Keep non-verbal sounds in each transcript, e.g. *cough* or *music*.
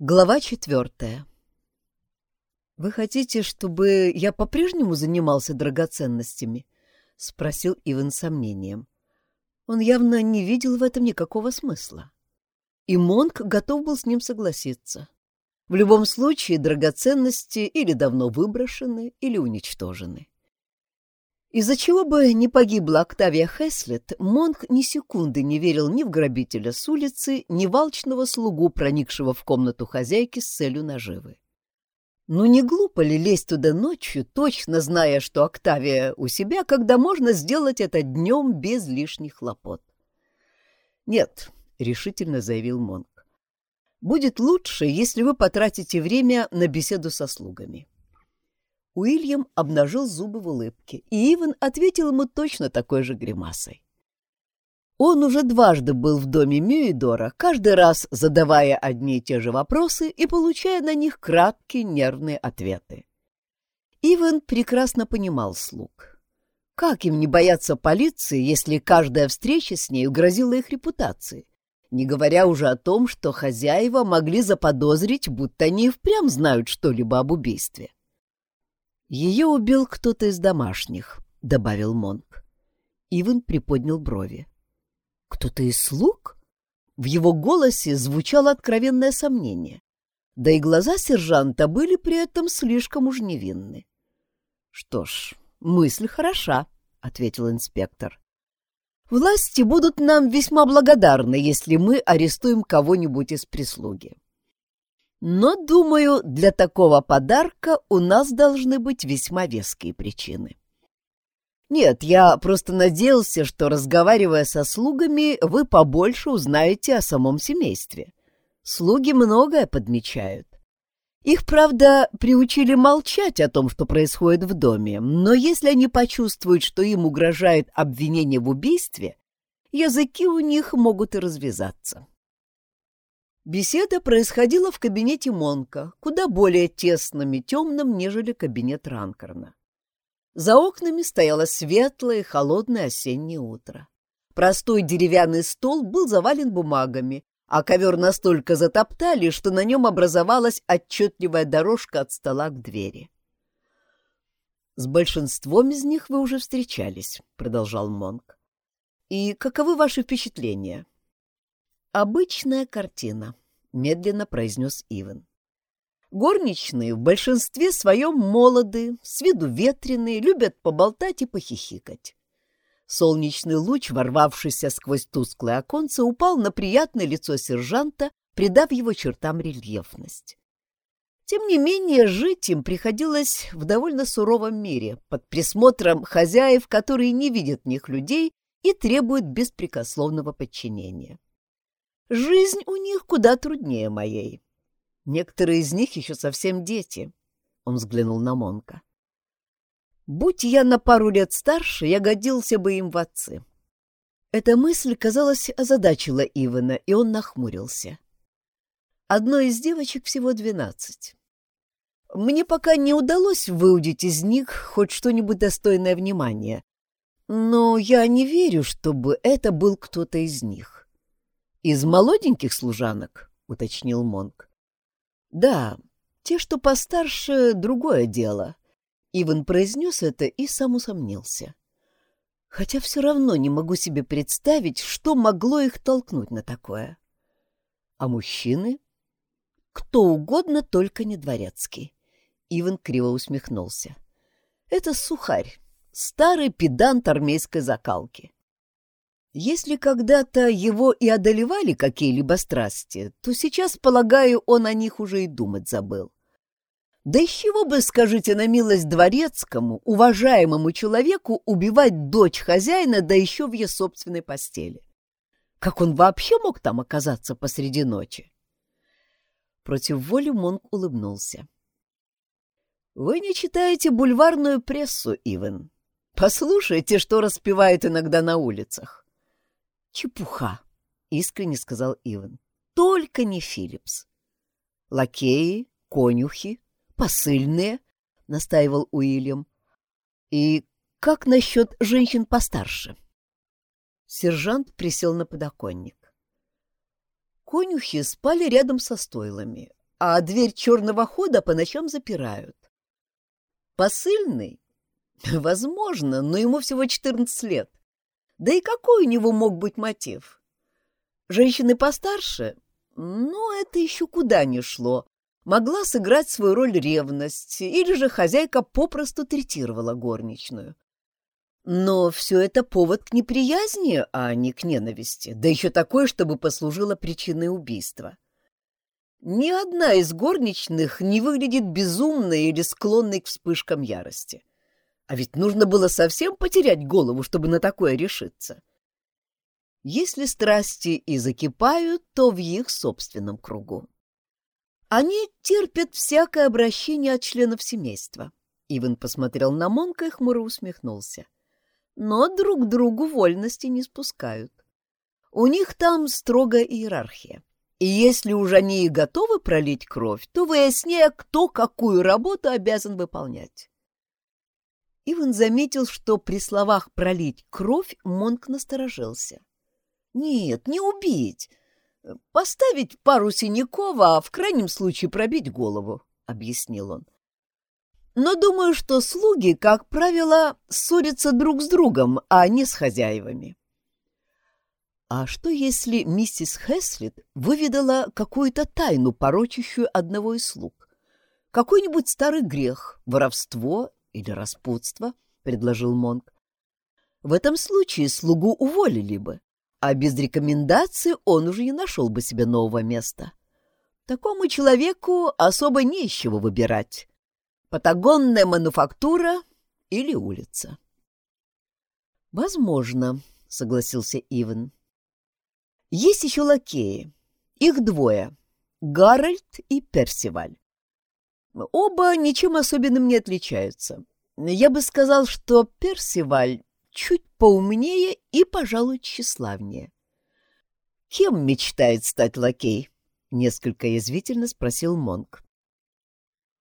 Глава четвертая. «Вы хотите, чтобы я по-прежнему занимался драгоценностями?» — спросил Иван с сомнением. Он явно не видел в этом никакого смысла. И Монк готов был с ним согласиться. В любом случае драгоценности или давно выброшены, или уничтожены. Из-за чего бы не погибла Октавия Хеслет, Монк ни секунды не верил ни в грабителя с улицы, ни в алчного слугу, проникшего в комнату хозяйки с целью наживы. Ну не глупо ли лезть туда ночью, точно зная, что Октавия у себя, когда можно сделать это днем без лишних хлопот? «Нет», — решительно заявил Монк, — «будет лучше, если вы потратите время на беседу со слугами». Уильям обнажил зубы в улыбке, и Иван ответил ему точно такой же гримасой. Он уже дважды был в доме Мюидора, каждый раз задавая одни и те же вопросы и получая на них краткие нервные ответы. Иван прекрасно понимал слуг. Как им не бояться полиции, если каждая встреча с ней грозила их репутации? Не говоря уже о том, что хозяева могли заподозрить, будто они впрямь знают что-либо об убийстве. «Ее убил кто-то из домашних», — добавил Монк. Иван приподнял брови. «Кто-то из слуг?» В его голосе звучало откровенное сомнение. Да и глаза сержанта были при этом слишком уж невинны. «Что ж, мысль хороша», — ответил инспектор. «Власти будут нам весьма благодарны, если мы арестуем кого-нибудь из прислуги. Но, думаю, для такого подарка у нас должны быть весьма веские причины. Нет, я просто надеялся, что, разговаривая со слугами, вы побольше узнаете о самом семействе. Слуги многое подмечают. Их, правда, приучили молчать о том, что происходит в доме, но если они почувствуют, что им угрожает обвинение в убийстве, языки у них могут и развязаться. Беседа происходила в кабинете Монка, куда более тесным и темным, нежели кабинет Ранкорна. За окнами стояло светлое и холодное осеннее утро. Простой деревянный стол был завален бумагами, а ковер настолько затоптали, что на нем образовалась отчетливая дорожка от стола к двери. «С большинством из них вы уже встречались», — продолжал Монк. «И каковы ваши впечатления?» «Обычная картина», — медленно произнес Иван. «Горничные в большинстве своем молоды, с виду ветреные, любят поболтать и похихикать. Солнечный луч, ворвавшийся сквозь тусклое оконце, упал на приятное лицо сержанта, придав его чертам рельефность. Тем не менее, жить им приходилось в довольно суровом мире, под присмотром хозяев, которые не видят в них людей и требуют беспрекословного подчинения. Жизнь у них куда труднее моей. Некоторые из них еще совсем дети. Он взглянул на Монка. Будь я на пару лет старше, я годился бы им в отцы. Эта мысль, казалось, озадачила Ивана, и он нахмурился. Одной из девочек всего двенадцать. Мне пока не удалось выудить из них хоть что-нибудь достойное внимания, но я не верю, чтобы это был кто-то из них. «Из молоденьких служанок?» — уточнил Монк. «Да, те, что постарше, другое дело». Иван произнес это и сам усомнился. Хотя все равно не могу себе представить, что могло их толкнуть на такое. А мужчины? Кто угодно, только не дворецкий. Иван криво усмехнулся. Это сухарь, старый педант армейской закалки. Если когда-то его и одолевали какие-либо страсти, то сейчас, полагаю, он о них уже и думать забыл. Да из чего бы, скажите на милость дворецкому, уважаемому человеку, убивать дочь хозяина, да еще в ее собственной постели? Как он вообще мог там оказаться посреди ночи? Против воли Монк улыбнулся. «Вы не читаете бульварную прессу, Иван. Послушайте, что распевают иногда на улицах. «Чепуха!» — искренне сказал Иван. «Только не Филлипс!» «Лакеи, конюхи, посыльные!» — настаивал Уильям. «И как насчет женщин постарше?» Сержант присел на подоконник. Конюхи спали рядом со стойлами, а дверь черного хода по ночам запирают. Посыльный? Возможно, но ему всего 14 лет. Да и какой у него мог быть мотив? Женщины постарше? Ну, это еще куда ни шло. Могла сыграть свою роль ревность, или же хозяйка попросту третировала горничную. Но все это повод к неприязни, а не к ненависти, да еще такое, чтобы послужило причиной убийства. Ни одна из горничных не выглядит безумной или склонной к вспышкам ярости. А ведь нужно было совсем потерять голову, чтобы на такое решиться. Если страсти и закипают, то в их собственном кругу. Они терпят всякое обращение от членов семейства. Иван посмотрел на Монка и хмуро усмехнулся. Но друг другу вольности не спускают. У них там строгая иерархия. И если уж они и готовы пролить кровь, то выясняя, кто какую работу обязан выполнять. Иван заметил, что при словах «пролить кровь» Монк насторожился. «Нет, не убить. Поставить пару синяков, а в крайнем случае пробить голову», — объяснил он. «Но думаю, что слуги, как правило, ссорятся друг с другом, а не с хозяевами. А что, если миссис Хэслит выведала какую-то тайну, порочащую одного из слуг? Какой-нибудь старый грех, воровство или распутство, — предложил Монк. В этом случае слугу уволили бы, а без рекомендации он уже не нашел бы себе нового места. Такому человеку особо не из чего выбирать. Патагонная мануфактура или улица. «Возможно», — согласился Иван. Есть еще лакеи. Их двое. Гарольд и Персиваль. Оба ничем особенным не отличаются. Я бы сказал, что Персиваль чуть поумнее и, пожалуй, тщеславнее. «Кем мечтает стать лакей?» — несколько язвительно спросил Монк.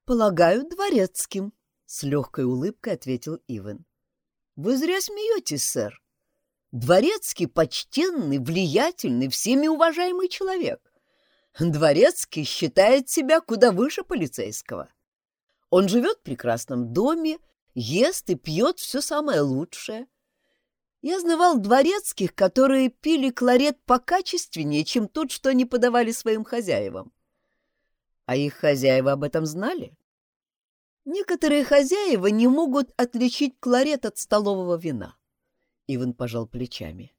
«Полагаю, дворецким», — с легкой улыбкой ответил Иван. «Вы зря смеетесь, сэр. Дворецкий почтенный, влиятельный, всеми уважаемый человек. Дворецкий считает себя куда выше полицейского. Он живет в прекрасном доме, ест и пьет все самое лучшее. Я знавал дворецких, которые пили кларет покачественнее, чем тот, что они подавали своим хозяевам. А их хозяева об этом знали? Некоторые хозяева не могут отличить кларет от столового вина. Иван пожал плечами.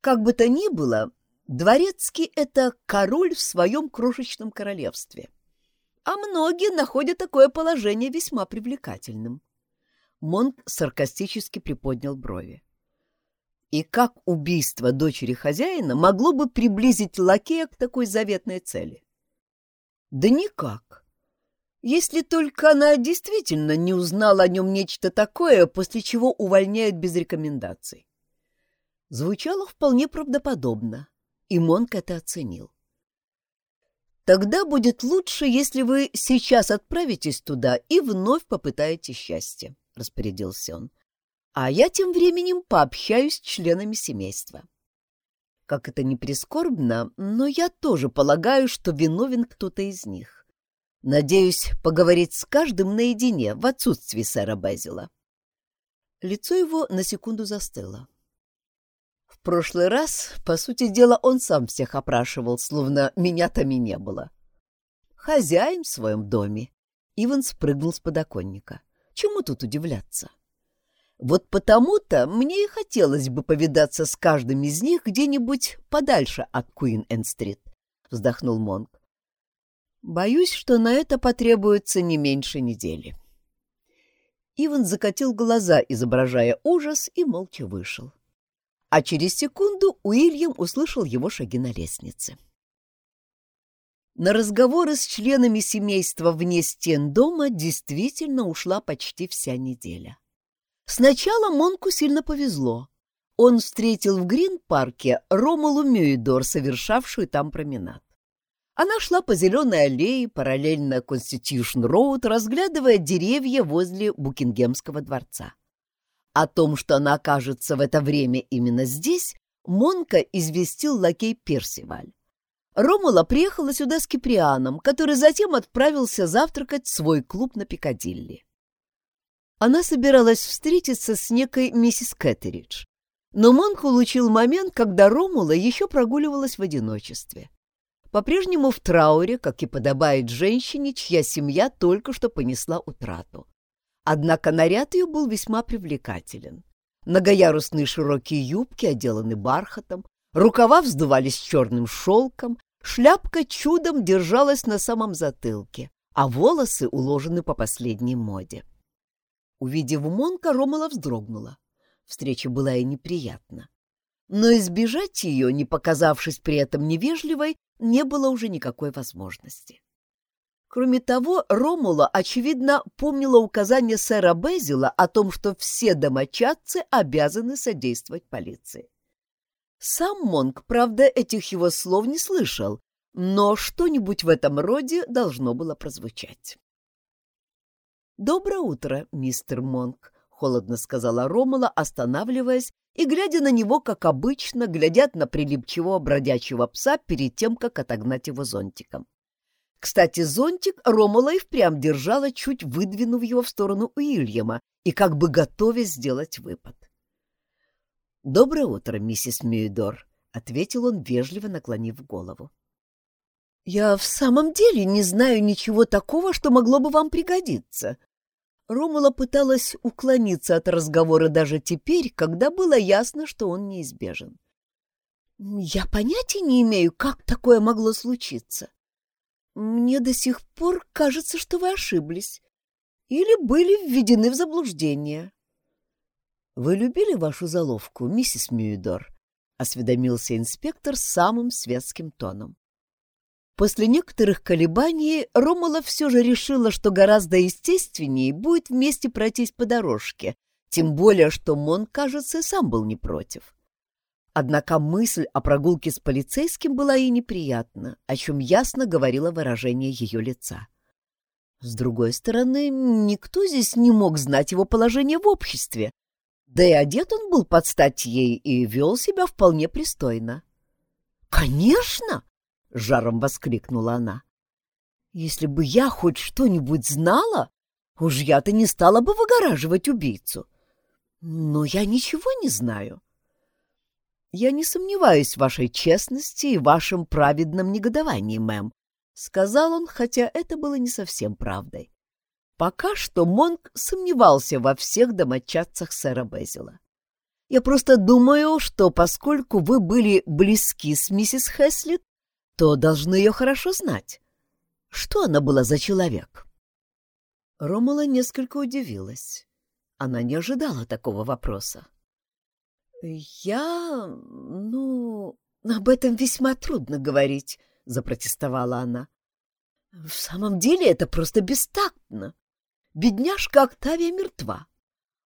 Как бы то ни было, дворецкий — это король в своем крошечном королевстве. А многие находят такое положение весьма привлекательным. Монк саркастически приподнял брови. И как убийство дочери хозяина могло бы приблизить лакея к такой заветной цели? Да никак если только она действительно не узнала о нем нечто такое, после чего увольняют без рекомендаций. Звучало вполне правдоподобно, и Монк это оценил. Тогда будет лучше, если вы сейчас отправитесь туда и вновь попытаете счастье, — распорядился он. А я тем временем пообщаюсь с членами семейства. Как это ни прискорбно, но я тоже полагаю, что виновен кто-то из них. Надеюсь поговорить с каждым наедине в отсутствии сэра Безила. Лицо его на секунду застыло. Прошлый раз, по сути дела, он сам всех опрашивал, словно меня там и не было. Хозяин в своем доме. Иван спрыгнул с подоконника. Чему тут удивляться? Вот потому-то мне и хотелось бы повидаться с каждым из них где-нибудь подальше от Куин-Энд-Стрит, вздохнул Монк. Боюсь, что на это потребуется не меньше недели. Ивэн закатил глаза, изображая ужас, и молча вышел. А через секунду Уильям услышал его шаги на лестнице. На разговоры с членами семейства вне стен дома действительно ушла почти вся неделя. Сначала Монку сильно повезло. Он встретил в Грин-парке Ромолу Мюидор, совершавшую там променад. Она шла по зеленой аллее параллельно Конститюшн-Роуд, разглядывая деревья возле Букингемского дворца. О том, что она окажется в это время именно здесь, Монка известил лакей Персиваль. Ромула приехала сюда с Киприаном, который затем отправился завтракать в свой клуб на Пикадилли. Она собиралась встретиться с некой миссис Кэтеридж, но Монк улучил момент, когда Ромула еще прогуливалась в одиночестве. По-прежнему в трауре, как и подобает женщине, чья семья только что понесла утрату. Однако наряд ее был весьма привлекателен. Многоярусные широкие юбки отделаны бархатом, рукава вздувались черным шелком, шляпка чудом держалась на самом затылке, а волосы уложены по последней моде. Увидев Монка, Ромала вздрогнула. Встреча была ей неприятна. Но избежать ее, не показавшись при этом невежливой, не было уже никакой возможности. Кроме того, Ромула, очевидно, помнила указание сэра Безила о том, что все домочадцы обязаны содействовать полиции. Сам Монк, правда, этих его слов не слышал, но что-нибудь в этом роде должно было прозвучать. «Доброе утро, мистер Монк», — холодно сказала Ромула, останавливаясь и глядя на него, как обычно, глядят на прилипчивого бродячего пса перед тем, как отогнать его зонтиком. Кстати, зонтик Ромула и впрямь держала, чуть выдвинув его в сторону Уильяма и как бы готовясь сделать выпад. «Доброе утро, миссис Мюидор», — ответил он, вежливо наклонив голову. «Я в самом деле не знаю ничего такого, что могло бы вам пригодиться», Ромула пыталась уклониться от разговора даже теперь, когда было ясно, что он неизбежен. «Я понятия не имею, как такое могло случиться. Мне до сих пор кажется, что вы ошиблись или были введены в заблуждение». «Вы любили вашу заловку, миссис Мюидор?» — осведомился инспектор самым светским тоном. После некоторых колебаний Ромула все же решила, что гораздо естественнее будет вместе пройтись по дорожке, тем более, что Мон, кажется, сам был не против. Однако мысль о прогулке с полицейским была ей неприятна, о чем ясно говорило выражение ее лица. С другой стороны, никто здесь не мог знать его положение в обществе, да и одет он был под стать ей и вел себя вполне пристойно. «Конечно!» — жаром воскликнула она. «Если бы я хоть что-нибудь знала, уж я-то не стала бы выгораживать убийцу. Но я ничего не знаю». «Я не сомневаюсь в вашей честности и вашем праведном негодовании, мэм», — сказал он, хотя это было не совсем правдой. Пока что Монк сомневался во всех домочадцах сэра Безила. «Я просто думаю, что поскольку вы были близки с миссис Хэслит, то должны ее хорошо знать. Что она была за человек? Ромала несколько удивилась. Она не ожидала такого вопроса. «Я... ну... об этом весьма трудно говорить», — запротестовала она. «В самом деле это просто бестактно. Бедняжка Октавия мертва.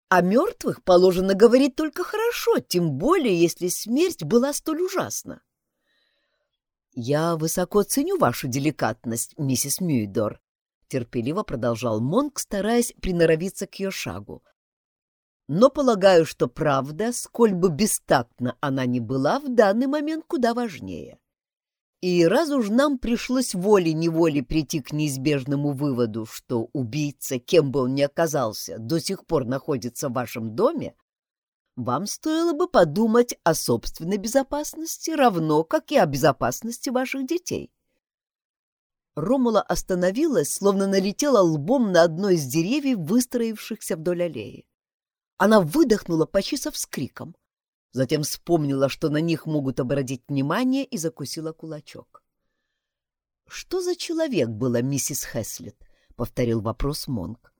О мертвых положено говорить только хорошо, тем более, если смерть была столь ужасна. «Я высоко ценю вашу деликатность, миссис Мюидор», — терпеливо продолжал Монк, стараясь приноровиться к ее шагу. «Но полагаю, что правда, сколь бы бестактна она ни была, в данный момент куда важнее. И раз уж нам пришлось волей-неволей прийти к неизбежному выводу, что убийца, кем бы он ни оказался, до сих пор находится в вашем доме, вам стоило бы подумать о собственной безопасности, равно как и о безопасности ваших детей. Ромула остановилась, словно налетела лбом на одно из деревьев, выстроившихся вдоль аллеи. Она выдохнула почти со вскриком, затем вспомнила, что на них могут обратить внимание, и закусила кулачок. «Что за человек была миссис Хэслет?» — повторил вопрос Монк.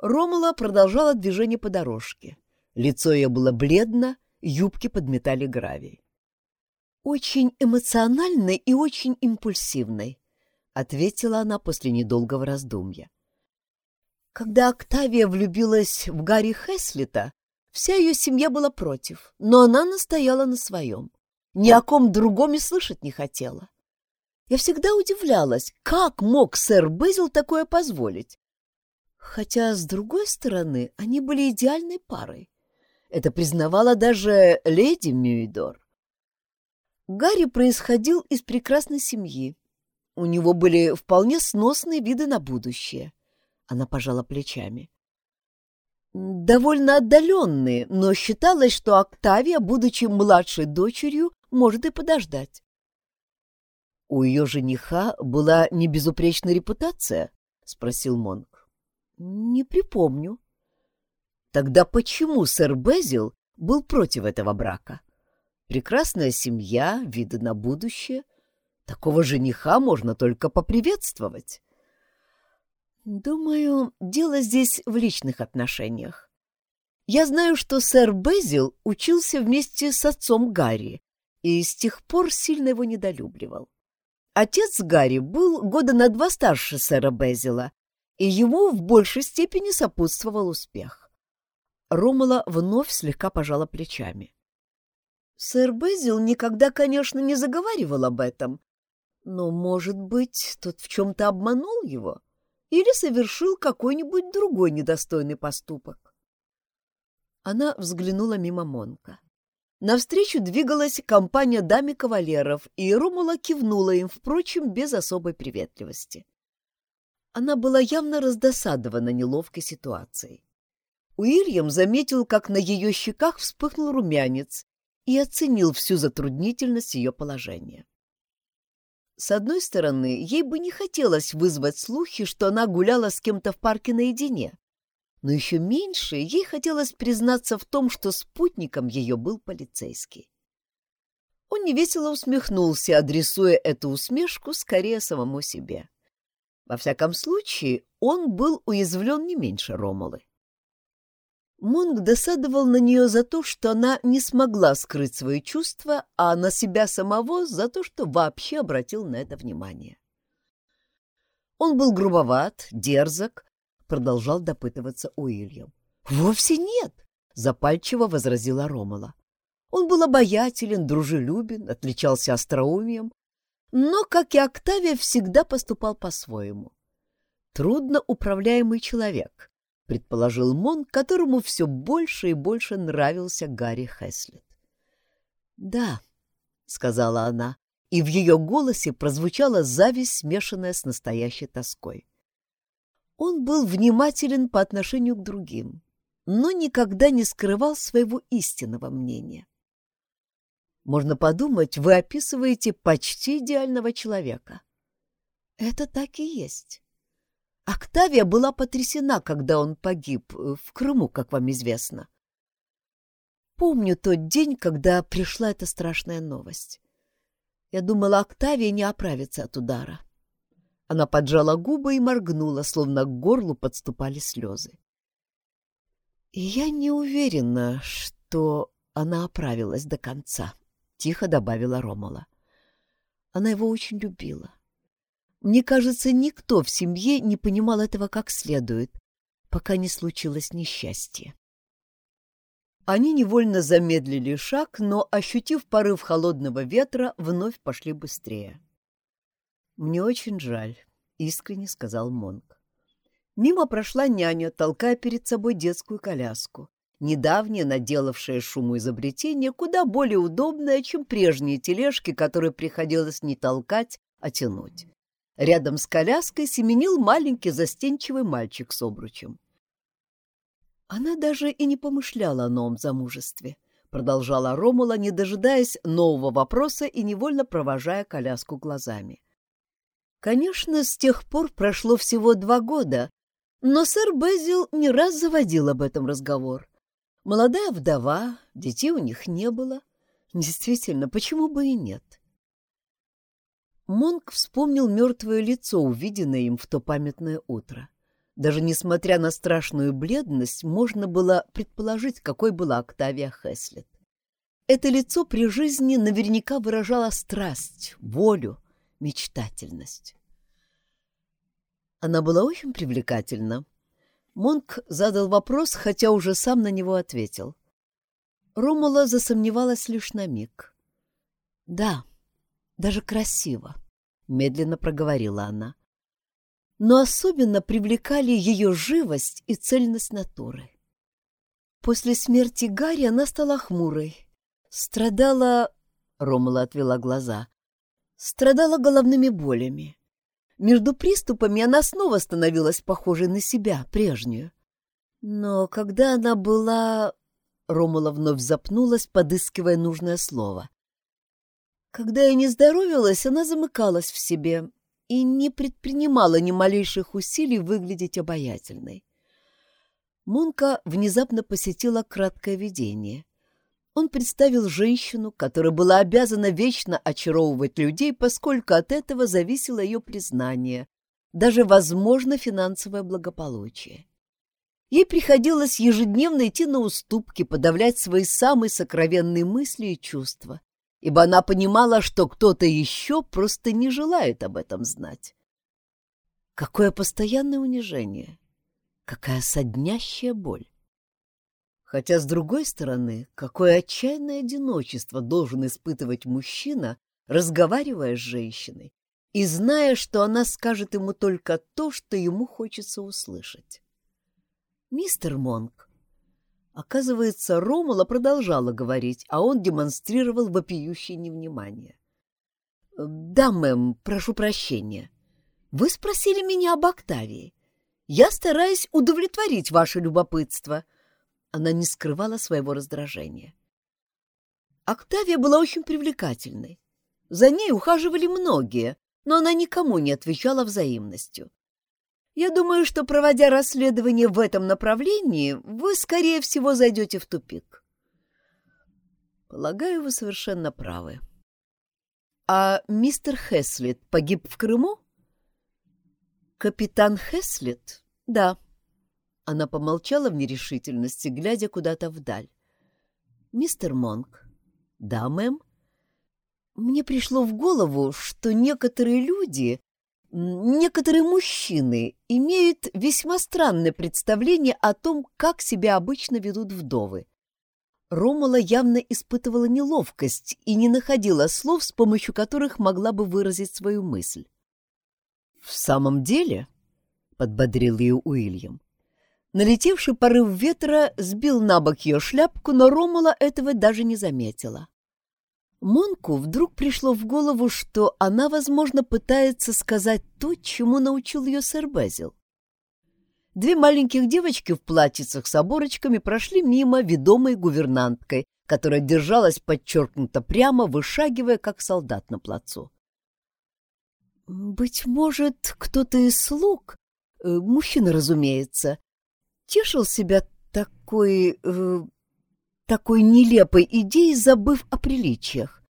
Ромула продолжала движение по дорожке. Лицо ее было бледно, юбки подметали гравий. «Очень эмоциональной и очень импульсивной», — ответила она после недолгого раздумья. Когда Октавия влюбилась в Гарри Хеслита, вся ее семья была против, но она настояла на своем. Ни о ком другом и слышать не хотела. Я всегда удивлялась, как мог сэр Безил такое позволить. Хотя, с другой стороны, они были идеальной парой. Это признавала даже леди Мюидор. Гарри происходил из прекрасной семьи. У него были вполне сносные виды на будущее. Она пожала плечами. Довольно отдаленные, но считалось, что Октавия, будучи младшей дочерью, может и подождать. У ее жениха была небезупречная репутация? — спросил Монк. — Не припомню. Тогда почему сэр Безил был против этого брака? Прекрасная семья, виды на будущее. Такого жениха можно только поприветствовать. Думаю, дело здесь в личных отношениях. Я знаю, что сэр Безил учился вместе с отцом Гарри и с тех пор сильно его недолюбливал. Отец Гарри был года на два старше сэра Безила, и ему в большей степени сопутствовал успех. Ромала вновь слегка пожала плечами. Сэр Безил никогда, конечно, не заговаривал об этом, но, может быть, тот в чем-то обманул его или совершил какой-нибудь другой недостойный поступок. Она взглянула мимо Монка. Навстречу двигалась компания дам и кавалеров, и Ромула кивнула им, впрочем, без особой приветливости. Она была явно раздосадована неловкой ситуацией. Уильям заметил, как на ее щеках вспыхнул румянец, и оценил всю затруднительность ее положения. С одной стороны, ей бы не хотелось вызвать слухи, что она гуляла с кем-то в парке наедине, но еще меньше ей хотелось признаться в том, что спутником ее был полицейский. Он невесело усмехнулся, адресуя эту усмешку скорее самому себе. Во всяком случае, он был уязвлен не меньше Ромулы. Монг досадовал на нее за то, что она не смогла скрыть свои чувства, а на себя самого за то, что вообще обратил на это внимание. Он был грубоват, дерзок, продолжал допытываться Уильям. «Вовсе нет!» — запальчиво возразила Ромала. Он был обаятелен, дружелюбен, отличался остроумием, но, как и Октавия, всегда поступал по-своему. Трудно управляемый человек, — предположил Мон, которому все больше и больше нравился Гарри Хэслет. «Да», — сказала она, и в ее голосе прозвучала зависть, смешанная с настоящей тоской. Он был внимателен по отношению к другим, но никогда не скрывал своего истинного мнения. Можно подумать, вы описываете почти идеального человека. Это так и есть. Октавия была потрясена, когда он погиб э, в Крыму, как вам известно. Помню тот день, когда пришла эта страшная новость. Я думала, Октавия не оправится от удара. Она поджала губы и моргнула, словно к горлу подступали слезы. Я не уверена, что она оправилась до конца, — тихо добавила Ромала. Она его очень любила. Мне кажется, никто в семье не понимал этого как следует, пока не случилось несчастье. Они невольно замедлили шаг, но, ощутив порыв холодного ветра, вновь пошли быстрее. «Мне очень жаль», — искренне сказал Монк. Мимо прошла няня, толкая перед собой детскую коляску, недавнее наделавшее шуму изобретение, куда более удобное, чем прежние тележки, которые приходилось не толкать, а тянуть. Рядом с коляской семенил маленький застенчивый мальчик с обручем. Она даже и не помышляла о новом замужестве, продолжала Ромула, не дожидаясь нового вопроса и невольно провожая коляску глазами. Конечно, с тех пор прошло всего два года, но сэр Безил не раз заводил об этом разговор. Молодая вдова, детей у них не было. Действительно, почему бы и нет? Монк вспомнил мертвое лицо, увиденное им в то памятное утро. Даже несмотря на страшную бледность, можно было предположить, какой была Октавия Хэслет. Это лицо при жизни наверняка выражало страсть, волю, мечтательность. Она была очень привлекательна. Монк задал вопрос, хотя уже сам на него ответил. Ромула засомневалась лишь на миг. «Да», даже красиво, — медленно проговорила она. Но особенно привлекали ее живость и цельность натуры. После смерти Гарри она стала хмурой, страдала Ромала отвела глаза. Страдала головными болями. Между приступами она снова становилась похожей на себя, прежнюю. Но когда она была... Ромала вновь запнулась, подыскивая нужное слово. Когда я не здоровилась, она замыкалась в себе и не предпринимала ни малейших усилий выглядеть обаятельной. Монка внезапно посетила краткое видение. Он представил женщину, которая была обязана вечно очаровывать людей, поскольку от этого зависело ее признание, даже, возможно, финансовое благополучие. Ей приходилось ежедневно идти на уступки, подавлять свои самые сокровенные мысли и чувства, ибо она понимала, что кто-то еще просто не желает об этом знать. Какое постоянное унижение! Какая соднящая боль! Хотя, с другой стороны, какое отчаянное одиночество должен испытывать мужчина, разговаривая с женщиной, и зная, что она скажет ему только то, что ему хочется услышать. «Мистер Монк». Оказывается, Ромула продолжала говорить, а он демонстрировал вопиющее невнимание. «Да, мэм, прошу прощения. Вы спросили меня об Октавии. Я стараюсь удовлетворить ваше любопытство». Она не скрывала своего раздражения. Октавия была очень привлекательной. За ней ухаживали многие, но она никому не отвечала взаимностью. Я думаю, что, проводя расследование в этом направлении, вы, скорее всего, зайдете в тупик. Полагаю, вы совершенно правы. А мистер Хеслет погиб в Крыму? Капитан Хеслет? Да. Она помолчала в нерешительности, глядя куда-то вдаль. Мистер Монк. Да, мэм. Мне пришло в голову, что некоторые люди Некоторые мужчины имеют весьма странное представление о том, как себя обычно ведут вдовы. Ромала явно испытывала неловкость и не находила слов, с помощью которых могла бы выразить свою мысль. «В самом деле?» — подбодрил ее Уильям. Налетевший порыв ветра сбил на бок ее шляпку, но Ромала этого даже не заметила. Монку вдруг пришло в голову, что она, возможно, пытается сказать то, чему научил ее сэр Безил. Две маленьких девочки в платьицах с оборочками прошли мимо, ведомой гувернанткой, которая держалась подчеркнуто прямо, вышагивая, как солдат на плацу. «Быть может, кто-то из слуг, э, мужчина, разумеется, тешил себя такой... Э, такой нелепой идеей, забыв о приличиях.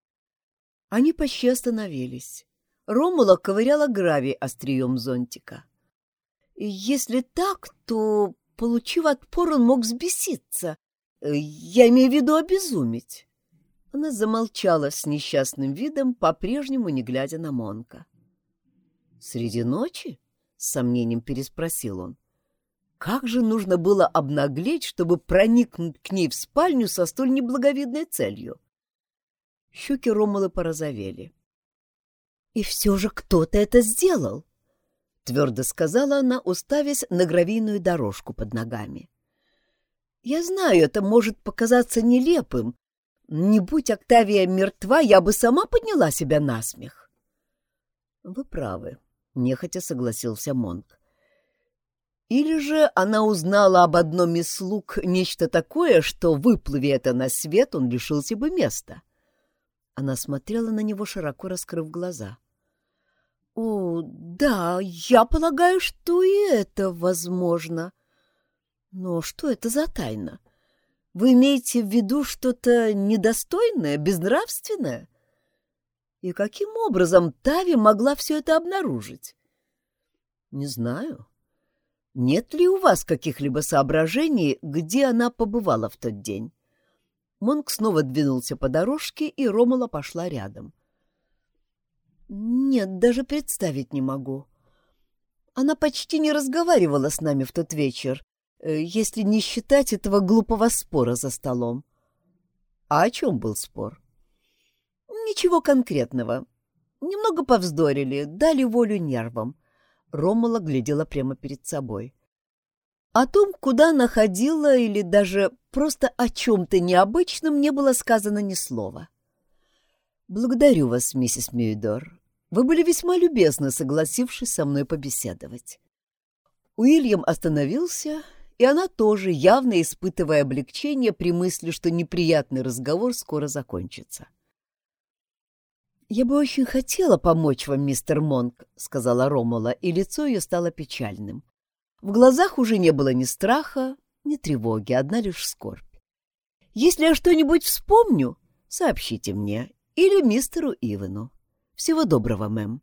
Они почти остановились. Ромула ковыряла гравий острием зонтика. Если так, то, получив отпор, он мог взбеситься. Я имею в виду обезуметь. Она замолчала с несчастным видом, по-прежнему не глядя на Монка. «Среди ночи?» — с сомнением переспросил он. Как же нужно было обнаглеть, чтобы проникнуть к ней в спальню со столь неблаговидной целью? Щеки Ромалы порозовели. «И все же кто-то это сделал!» — твердо сказала она, уставясь на гравийную дорожку под ногами. «Я знаю, это может показаться нелепым. Не будь Октавия мертва, я бы сама подняла себя на смех». «Вы правы», — нехотя согласился Монк. Или же она узнала об одном из слуг нечто такое, что, выплыви это на свет, он лишился бы места. Она смотрела на него, широко раскрыв глаза. «О, да, я полагаю, что и это возможно. Но что это за тайна? Вы имеете в виду что-то недостойное, безнравственное? И каким образом Тави могла все это обнаружить?» «Не знаю», нет ли у вас каких-либо соображений, где она побывала в тот день? Монк снова двинулся по дорожке, и Ромала пошла рядом. Нет, даже представить не могу. Она почти не разговаривала с нами в тот вечер, э, если не считать этого глупого спора за столом. А о чем был спор? Ничего конкретного. Немного повздорили, дали волю нервам. Ромула глядела прямо перед собой. О том, куда она ходила или даже просто о чем-то необычном не было сказано ни слова. «Благодарю вас, миссис Мюидор. Вы были весьма любезны, согласившись со мной побеседовать». Уильям остановился, и она тоже, явно испытывая облегчение при мысли, что неприятный разговор скоро закончится. «Я бы очень хотела помочь вам, мистер Монк», — сказала Ромула, и лицо ее стало печальным. В глазах уже не было ни страха, ни тревоги, одна лишь скорбь. «Если я что-нибудь вспомню, сообщите мне или мистеру Ивану. Всего доброго, мэм».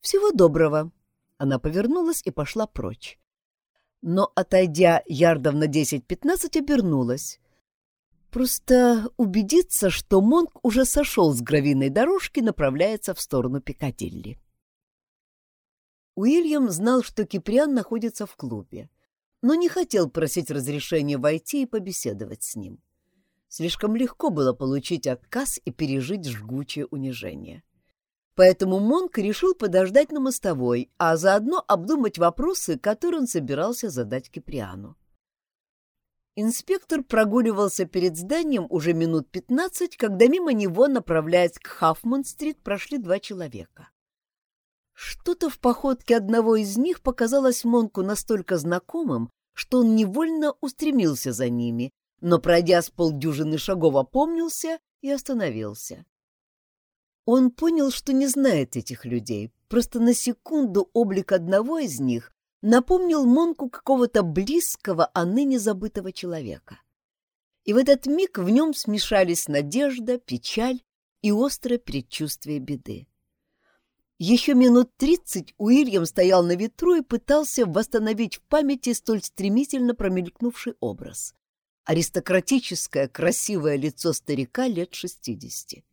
«Всего доброго». Она повернулась и пошла прочь. Но, отойдя ярдов на десять-пятнадцать, обернулась. Просто убедиться, что Монк уже сошел с гравийной дорожки и направляется в сторону Пикадилли. Уильям знал, что Киприан находится в клубе, но не хотел просить разрешения войти и побеседовать с ним. Слишком легко было получить отказ и пережить жгучее унижение. Поэтому Монк решил подождать на мостовой, а заодно обдумать вопросы, которые он собирался задать Киприану. Инспектор прогуливался перед зданием уже минут пятнадцать, когда мимо него, направляясь к Хафман-стрит, прошли два человека. Что-то в походке одного из них показалось Монку настолько знакомым, что он невольно устремился за ними, но, пройдя с полдюжины шагов, опомнился и остановился. Он понял, что не знает этих людей, просто на секунду облик одного из них напомнил Монку какого-то близкого, а ныне забытого человека. И в этот миг в нем смешались надежда, печаль и острое предчувствие беды. Еще минут тридцать Уильям стоял на ветру и пытался восстановить в памяти столь стремительно промелькнувший образ. Аристократическое, красивое лицо старика лет шестидесяти.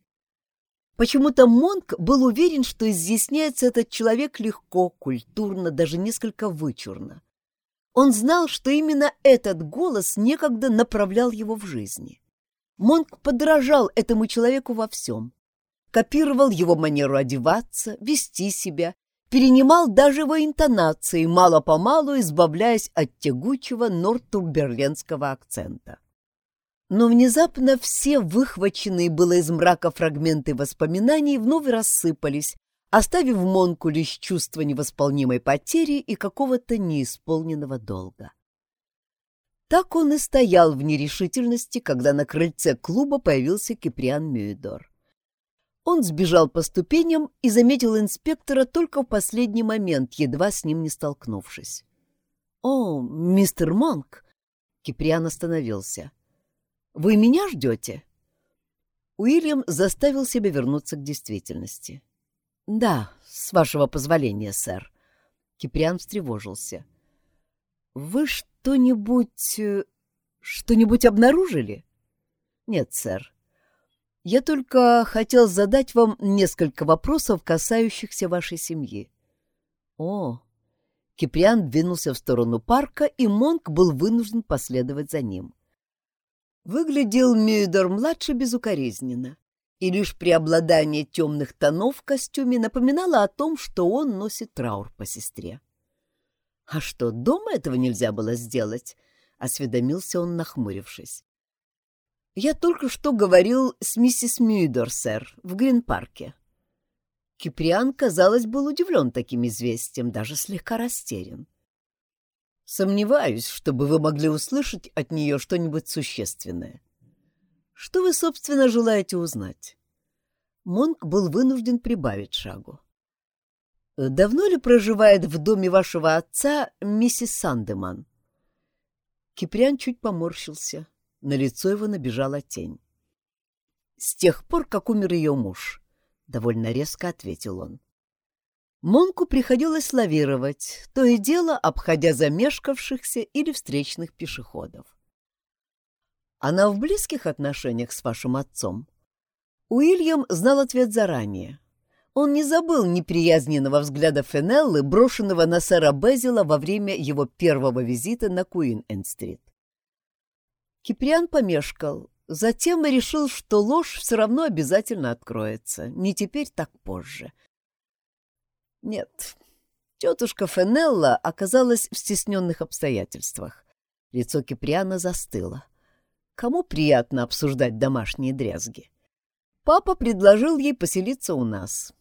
Почему-то Монк был уверен, что изъясняется этот человек легко, культурно, даже несколько вычурно. Он знал, что именно этот голос некогда направлял его в жизни. Монк подражал этому человеку во всем. Копировал его манеру одеваться, вести себя, перенимал даже его интонации, мало-помалу избавляясь от тягучего нортурберленского акцента. Но внезапно все выхваченные было из мрака фрагменты воспоминаний вновь рассыпались, оставив Монку лишь чувство невосполнимой потери и какого-то неисполненного долга. Так он и стоял в нерешительности, когда на крыльце клуба появился Киприан Мюидор. Он сбежал по ступеням и заметил инспектора только в последний момент, едва с ним не столкнувшись. «О, мистер Монк!» Киприан остановился. Вы меня ждете?» Уильям заставил себя вернуться к действительности. «Да, с вашего позволения, сэр». Киприан встревожился. «Вы что-нибудь... Э, что-нибудь обнаружили?» «Нет, сэр. Я только хотел задать вам несколько вопросов, касающихся вашей семьи». «О!» Киприан двинулся в сторону парка, и Монк был вынужден последовать за ним. Выглядел Мюидор-младший безукоризненно, и лишь преобладание темных тонов в костюме напоминало о том, что он носит траур по сестре. «А что, дома этого нельзя было сделать?» — осведомился он, нахмурившись. «Я только что говорил с миссис Мюидор, сэр, в Грин-парке». Киприан, казалось, был удивлен таким известием, даже слегка растерян. Сомневаюсь, чтобы вы могли услышать от нее что-нибудь существенное. Что вы, собственно, желаете узнать? Монк был вынужден прибавить шагу. Давно ли проживает в доме вашего отца миссис Сандеман? Киприан чуть поморщился. На лицо его набежала тень. С тех пор, как умер ее муж, — довольно резко ответил он. Монку приходилось лавировать, то и дело обходя замешкавшихся или встречных пешеходов. Она в близких отношениях с вашим отцом? Уильям знал ответ заранее. Он не забыл неприязненного взгляда Фенеллы, брошенного на сэра Безила во время его первого визита на Куин-Энд-стрит. Киприан помешкал, затем решил, что ложь все равно обязательно откроется, не теперь, так позже — нет, тетушка Фенелла оказалась в стесненных обстоятельствах. Лицо Киприана застыло. Кому приятно обсуждать домашние дрязги? Папа предложил ей поселиться у нас.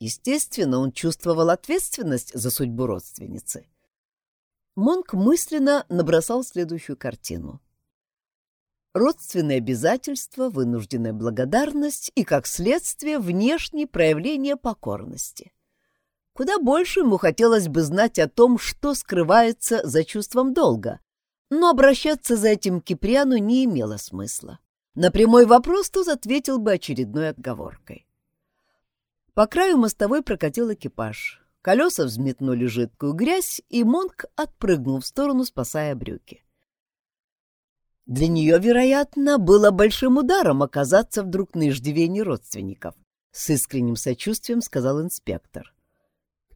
Естественно, он чувствовал ответственность за судьбу родственницы. Монк мысленно набросал следующую картину. Родственные обязательства, вынужденная благодарность и, как следствие, внешние проявления покорности. Куда больше ему хотелось бы знать о том, что скрывается за чувством долга, но обращаться за этим к Киприану не имело смысла. На прямой вопрос Туз ответил бы очередной отговоркой. По краю мостовой прокатил экипаж. Колеса взметнули жидкую грязь, и Монк отпрыгнул в сторону, спасая брюки. Для нее, вероятно, было большим ударом оказаться вдруг на иждивении родственников, с искренним сочувствием сказал инспектор.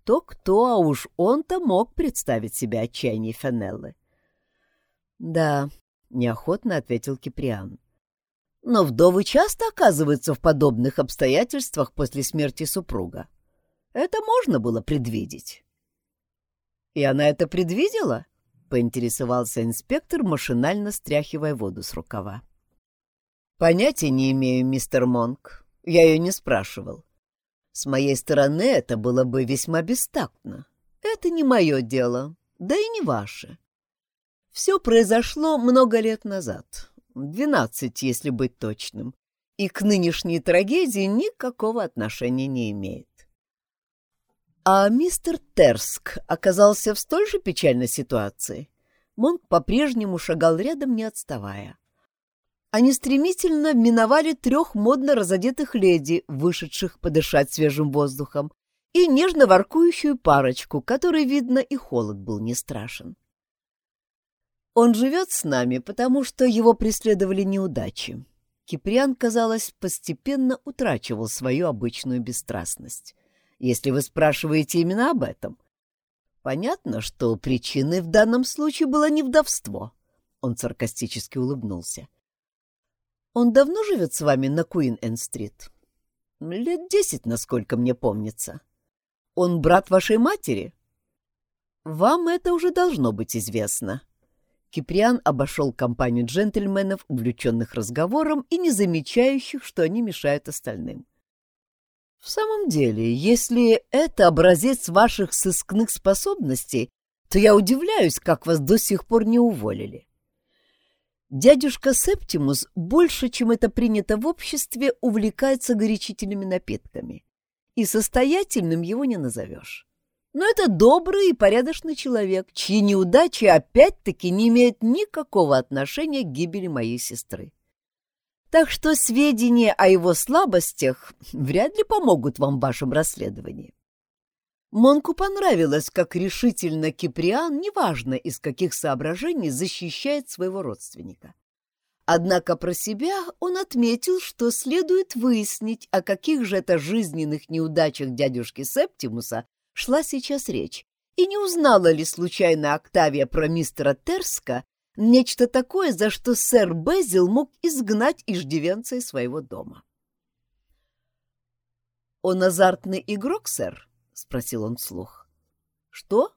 Кто-кто, а уж он-то мог представить себе отчаяние Фенеллы. «Да», — неохотно ответил Киприан. «Но вдовы часто оказываются в подобных обстоятельствах после смерти супруга. Это можно было предвидеть». «И она это предвидела?» — поинтересовался инспектор, машинально стряхивая воду с рукава. «Понятия не имею, мистер Монк. Я ее не спрашивал. С моей стороны это было бы весьма бестактно. Это не мое дело, да и не ваше. Все произошло много лет назад, двенадцать, если быть точным, и к нынешней трагедии никакого отношения не имеет. А мистер Терск оказался в столь же печальной ситуации. Монк по-прежнему шагал рядом, не отставая. Они стремительно миновали трех модно разодетых леди, вышедших подышать свежим воздухом, и нежно воркующую парочку, которой, видно, и холод был не страшен. Он живет с нами, потому что его преследовали неудачи. Киприан, казалось, постепенно утрачивал свою обычную бесстрастность. Если вы спрашиваете именно об этом. Понятно, что причиной в данном случае было не вдовство. Он саркастически улыбнулся. Он давно живет с вами на Куин-Энн-стрит? Лет десять, насколько мне помнится. Он брат вашей матери? Вам это уже должно быть известно. Киприан обошел компанию джентльменов, увлеченных разговором и не замечающих, что они мешают остальным. «В самом деле, если это образец ваших сыскных способностей, то я удивляюсь, как вас до сих пор не уволили. Дядюшка Септимус больше, чем это принято в обществе, увлекается горячительными напитками, и состоятельным его не назовешь. Но это добрый и порядочный человек, чьи неудачи опять-таки не имеют никакого отношения к гибели моей сестры. Так что сведения о его слабостях вряд ли помогут вам в вашем расследовании. Монку понравилось, как решительно Киприан, неважно из каких соображений, защищает своего родственника. Однако про себя он отметил, что следует выяснить, о каких же это жизненных неудачах дядюшки Септимуса шла сейчас речь, и не узнала ли случайно Октавия про мистера Терска нечто такое, за что сэр Безил мог изгнать иждивенца из своего дома. «Он азартный игрок, сэр?» — спросил он вслух. «Что?»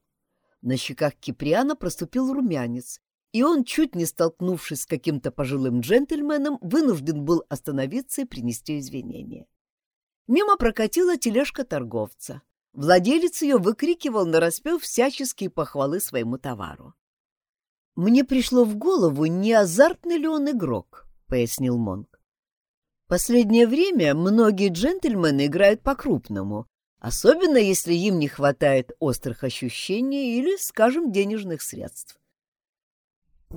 На щеках Киприана проступил румянец, и он, чуть не столкнувшись с каким-то пожилым джентльменом, вынужден был остановиться и принести извинения. Мимо прокатила тележка торговца. Владелец ее выкрикивал нараспев всяческие похвалы своему товару. «Мне пришло в голову, не азартный ли он игрок», — пояснил Монк. «Последнее время многие джентльмены играют по-крупному, особенно если им не хватает острых ощущений или, скажем, денежных средств».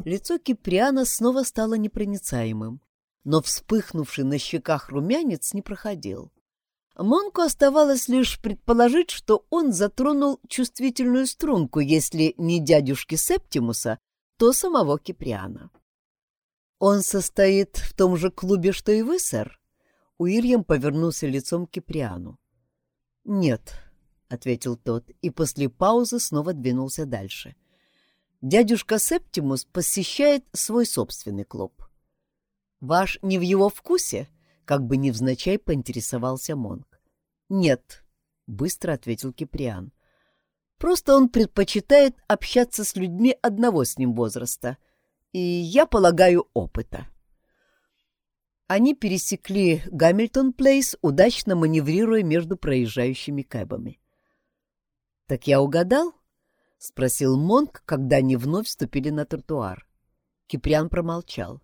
Лицо Киприана снова стало непроницаемым, но вспыхнувший на щеках румянец не проходил. Монку оставалось лишь предположить, что он затронул чувствительную струнку, если не дядюшки Септимуса, то самого Киприана. «Он состоит в том же клубе, что и вы, сэр?» Уильям повернулся лицом к Киприану. «Нет», — ответил тот, и после паузы снова двинулся дальше. «Дядюшка Септимус посещает свой собственный клуб». «Ваш не в его вкусе?» как бы невзначай поинтересовался Монк. «Нет», — быстро ответил Киприан. «Просто он предпочитает общаться с людьми одного с ним возраста, и, я полагаю, опыта». Они пересекли Гамильтон-Плейс, удачно маневрируя между проезжающими кэбами. «Так я угадал?» — спросил Монк, когда они вновь вступили на тротуар. Киприан промолчал.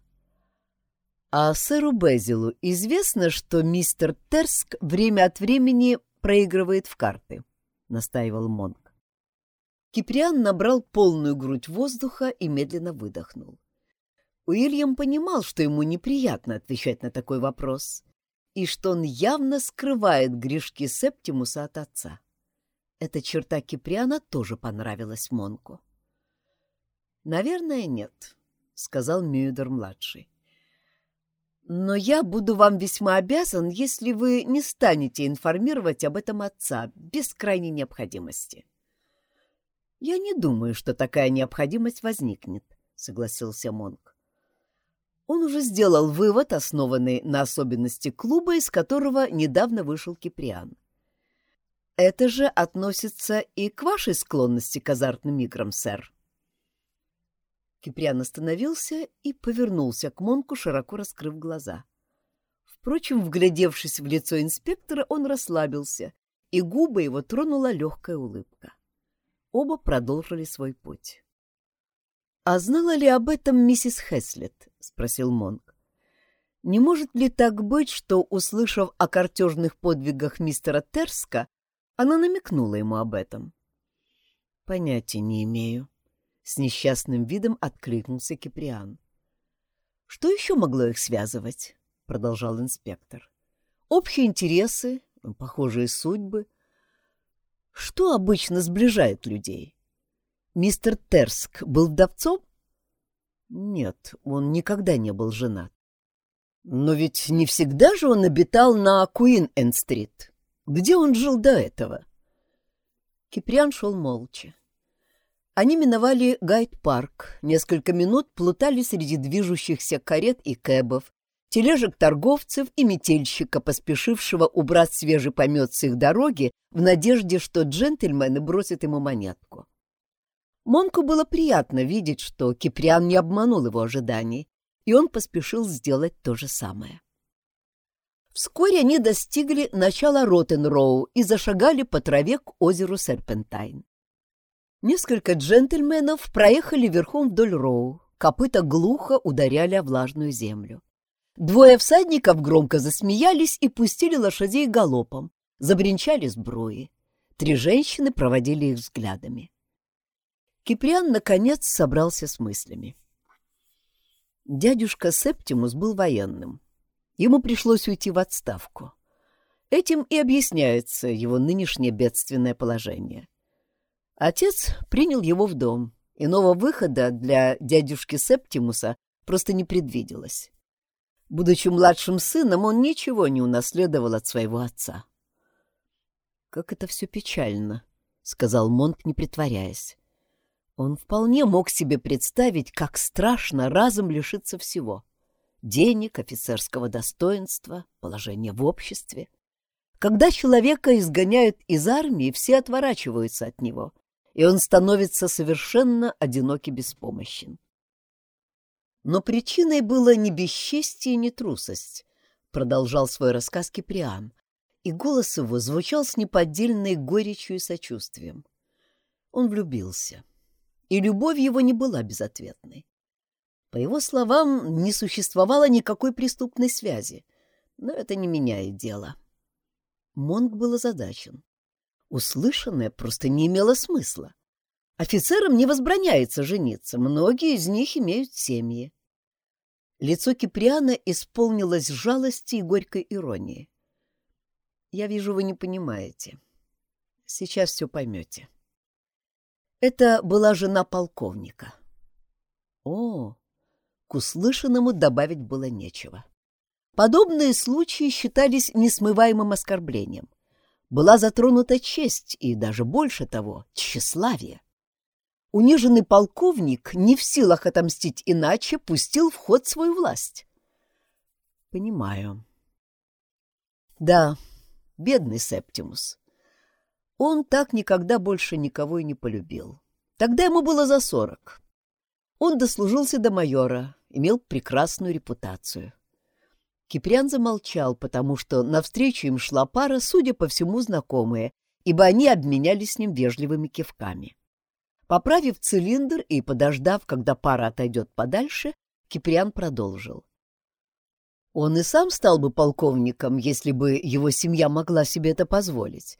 «А сэру Безилу известно, что мистер Терск время от времени проигрывает в карты», — настаивал Монк. Киприан набрал полную грудь воздуха и медленно выдохнул. Уильям понимал, что ему неприятно отвечать на такой вопрос, и что он явно скрывает грешки Септимуса от отца. Эта черта Киприана тоже понравилась Монку. «Наверное, нет», — сказал Мюдер-младший. «Но я буду вам весьма обязан, если вы не станете информировать об этом отца без крайней необходимости». «Я не думаю, что такая необходимость возникнет», — согласился Монк он уже сделал вывод, основанный на особенности клуба, из которого недавно вышел Киприан. Это же относится и к вашей склонности к азартным играм, сэр. Киприан остановился и повернулся к Монку, широко раскрыв глаза. Впрочем, вглядевшись в лицо инспектора, он расслабился, и губы его тронула легкая улыбка. Оба продолжили свой путь. «А знала ли об этом миссис Хеслет?» — спросил Монк. «Не может ли так быть, что, услышав о картежных подвигах мистера Терска, она намекнула ему об этом?» «Понятия не имею», — с несчастным видом откликнулся Киприан. «Что еще могло их связывать?» — продолжал инспектор. «Общие интересы, похожие судьбы. Что обычно сближает людей?» Мистер Терск был вдовцом? Нет, он никогда не был женат. Но ведь не всегда же он обитал на Куин-Энд-стрит. Где он жил до этого? Киприан шел молча. Они миновали Гайд-парк, несколько минут плутали среди движущихся карет и кэбов, тележек торговцев и метельщика, поспешившего убрать свежий помет с их дороги в надежде, что джентльмены бросят ему монетку. Монку было приятно видеть, что Киприан не обманул его ожиданий, и он поспешил сделать то же самое. Вскоре они достигли начала Роттенроу и зашагали по траве к озеру Серпентайн. Несколько джентльменов проехали верхом вдоль Роу, копыта глухо ударяли о влажную землю. Двое всадников громко засмеялись и пустили лошадей галопом, забринчали сбруи. Три женщины проводили их взглядами. Киприан, наконец, собрался с мыслями. Дядюшка Септимус был военным. Ему пришлось уйти в отставку. Этим и объясняется его нынешнее бедственное положение. Отец принял его в дом, иного выхода для дядюшки Септимуса просто не предвиделось. Будучи младшим сыном, он ничего не унаследовал от своего отца. «Как это все печально», — сказал Монт, не притворяясь. Он вполне мог себе представить, как страшно разом лишиться всего — денег, офицерского достоинства, положения в обществе. Когда человека изгоняют из армии, все отворачиваются от него, и он становится совершенно одинок и беспомощен. Но причиной было не бесчестие, не трусость, — продолжал свой рассказ Киприан, и голос его звучал с неподдельной горечью и сочувствием. Он влюбился и любовь его не была безответной. По его словам, не существовало никакой преступной связи, но это не меняет дело. Монг был озадачен. Услышанное просто не имело смысла. Офицерам не возбраняется жениться, многие из них имеют семьи. Лицо Киприана исполнилось жалости и горькой иронии. «Я вижу, вы не понимаете. Сейчас все поймете». Это была жена полковника. О, к услышанному добавить было нечего. Подобные случаи считались несмываемым оскорблением. Была затронута честь и даже больше того, тщеславие. Униженный полковник, не в силах отомстить иначе, пустил в ход свою власть. Понимаю. Да, бедный Септимус. Он так никогда больше никого и не полюбил. Тогда ему было за сорок. Он дослужился до майора, имел прекрасную репутацию. Киприан замолчал, потому что навстречу им шла пара, судя по всему, знакомые, ибо они обменялись с ним вежливыми кивками. Поправив цилиндр и подождав, когда пара отойдет подальше, Киприан продолжил. Он и сам стал бы полковником, если бы его семья могла себе это позволить.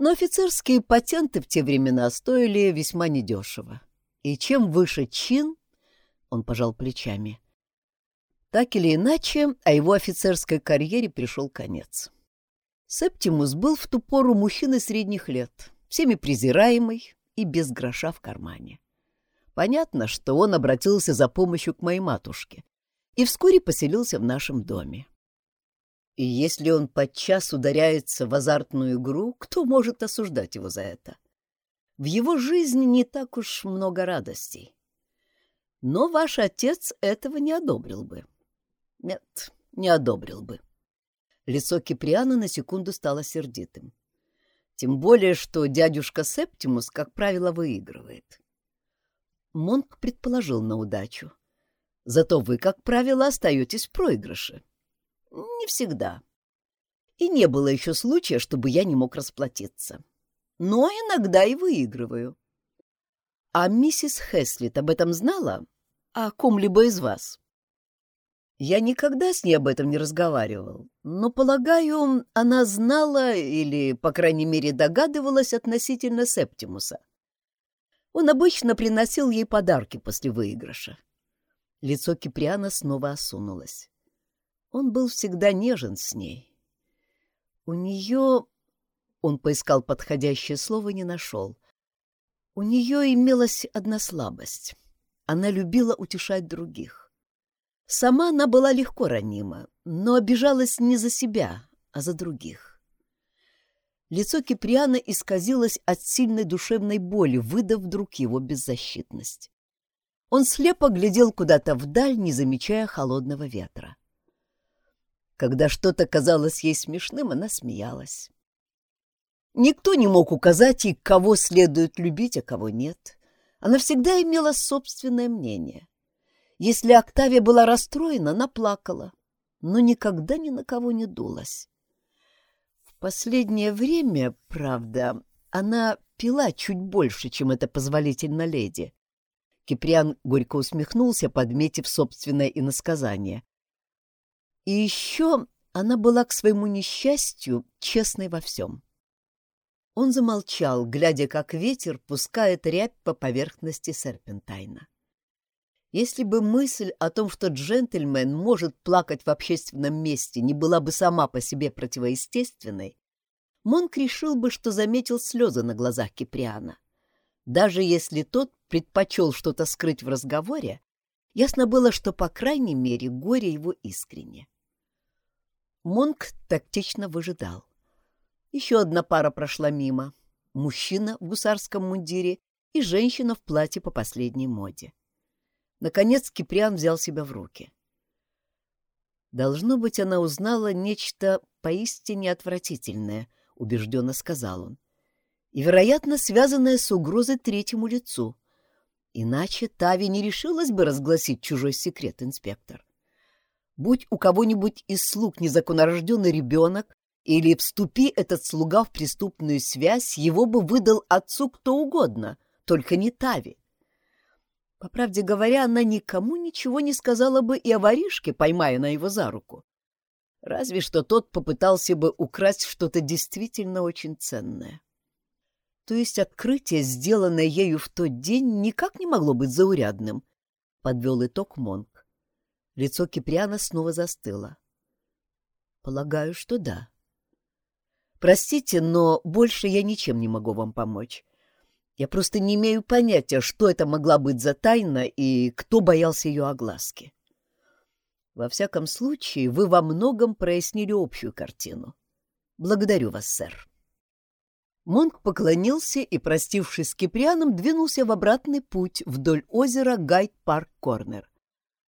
Но офицерские патенты в те времена стоили весьма недешево. И чем выше чин, он пожал плечами, так или иначе, а его офицерской карьере пришел конец. Септимус был в ту пору мужчиной средних лет, всеми презираемый и без гроша в кармане. Понятно, что он обратился за помощью к моей матушке и вскоре поселился в нашем доме. И если он подчас ударяется в азартную игру, кто может осуждать его за это? В его жизни не так уж много радостей. Но ваш отец этого не одобрил бы. Нет, не одобрил бы. Лицо Киприана на секунду стало сердитым. Тем более, что дядюшка Септимус, как правило, выигрывает. Монк предположил на удачу. Зато вы, как правило, остаетесь в проигрыше. Не всегда. И не было еще случая, чтобы я не мог расплатиться. Но иногда и выигрываю. А миссис Хеслит об этом знала? О ком-либо из вас? Я никогда с ней об этом не разговаривал, но, полагаю, она знала или, по крайней мере, догадывалась относительно Септимуса. Он обычно приносил ей подарки после выигрыша. Лицо Киприана снова осунулось. Он был всегда нежен с ней. У нее... Он поискал подходящее слово и не нашел. У нее имелась одна слабость. Она любила утешать других. Сама она была легко ранима, но обижалась не за себя, а за других. Лицо Киприана исказилось от сильной душевной боли, выдав вдруг его беззащитность. Он слепо глядел куда-то вдаль, не замечая холодного ветра. Когда что-то казалось ей смешным, она смеялась. Никто не мог указать ей, кого следует любить, а кого нет. Она всегда имела собственное мнение. Если Октавия была расстроена, она плакала, но никогда ни на кого не дулась. В последнее время, правда, она пила чуть больше, чем это позволительно леди. Киприан горько усмехнулся, подметив собственное иносказание. И еще она была к своему несчастью честной во всем. Он замолчал, глядя, как ветер пускает рябь по поверхности серпентайна. Если бы мысль о том, что джентльмен может плакать в общественном месте, не была бы сама по себе противоестественной, Монк решил бы, что заметил слезы на глазах Киприана. Даже если тот предпочел что-то скрыть в разговоре, ясно было, что, по крайней мере, горе его искренне. Монк тактично выжидал. Еще одна пара прошла мимо. Мужчина в гусарском мундире и женщина в платье по последней моде. Наконец Киприан взял себя в руки. «Должно быть, она узнала нечто поистине отвратительное», — убежденно сказал он, «и, вероятно, связанное с угрозой третьему лицу. Иначе Тави не решилась бы разгласить чужой секрет, инспектор. Будь у кого-нибудь из слуг незаконнорожденный ребенок, или вступи этот слуга в преступную связь, его бы выдал отцу кто угодно, только не Тави. По правде говоря, она никому ничего не сказала бы и о воришке, поймая на его за руку. Разве что тот попытался бы украсть что-то действительно очень ценное. То есть открытие, сделанное ею в тот день, никак не могло быть заурядным, — подвел итог Монк. Лицо Киприана снова застыло. — Полагаю, что да. — Простите, но больше я ничем не могу вам помочь. Я просто не имею понятия, что это могла быть за тайна и кто боялся ее огласки. Во всяком случае, вы во многом прояснили общую картину. Благодарю вас, сэр. Монк поклонился и, простившись с Киприаном, двинулся в обратный путь вдоль озера Гайд-Парк-Корнер.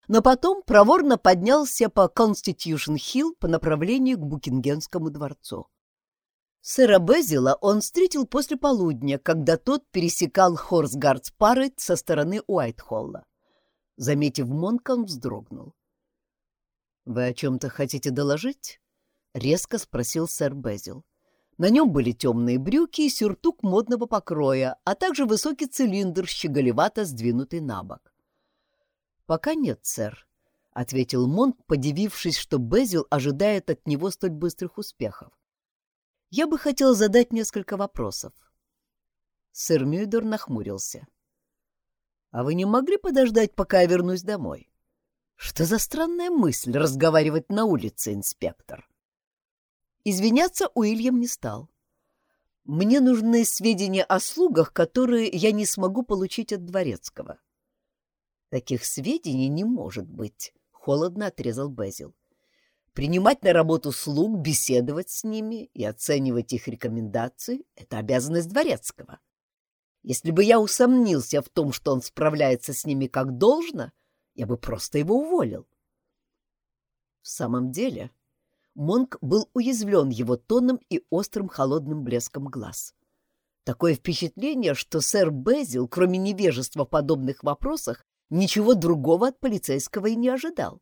Но потом проворно поднялся по Конститюшн-Хилл по направлению к Букингемскому дворцу. Сэра Безила он встретил после полудня, когда тот пересекал Хорсгардс Парет со стороны Уайтхолла. Заметив Монка, он вздрогнул. «Вы о чем-то хотите доложить?» — резко спросил сэр Безил. На нем были темные брюки и сюртук модного покроя, а также высокий цилиндр, щеголевато сдвинутый на бок. «Пока нет, сэр», — ответил Монк, подивившись, что Безил ожидает от него столь быстрых успехов. «Я бы хотел задать несколько вопросов». Сэр Мюйдор нахмурился. «А вы не могли подождать, пока я вернусь домой?» «Что за странная мысль разговаривать на улице, инспектор?» Извиняться Уильям не стал. «Мне нужны сведения о слугах, которые я не смогу получить от дворецкого». «Таких сведений не может быть», — холодно отрезал Безил. «Принимать на работу слуг, беседовать с ними и оценивать их рекомендации — это обязанность дворецкого. Если бы я усомнился в том, что он справляется с ними как должно, я бы просто его уволил». В самом деле, Монк был уязвлен его тоном и острым холодным блеском глаз. Такое впечатление, что сэр Безил, кроме невежества в подобных вопросах, ничего другого от полицейского и не ожидал.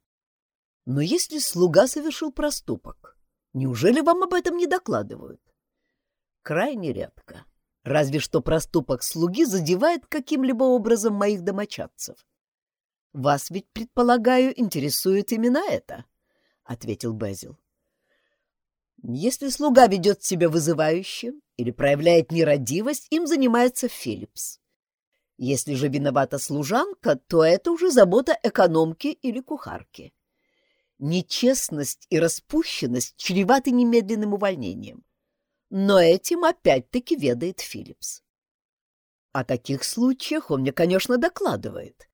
Но если слуга совершил проступок, неужели вам об этом не докладывают? Крайне редко. Разве что проступок слуги задевает каким-либо образом моих домочадцев. Вас ведь, предполагаю, интересует именно это, — ответил Безил. Если слуга ведет себя вызывающе или проявляет нерадивость, им занимается Филлипс. Если же виновата служанка, то это уже забота экономки или кухарки. Нечестность и распущенность чреваты немедленным увольнением. Но этим опять-таки ведает Филлипс. О таких случаях он мне, конечно, докладывает.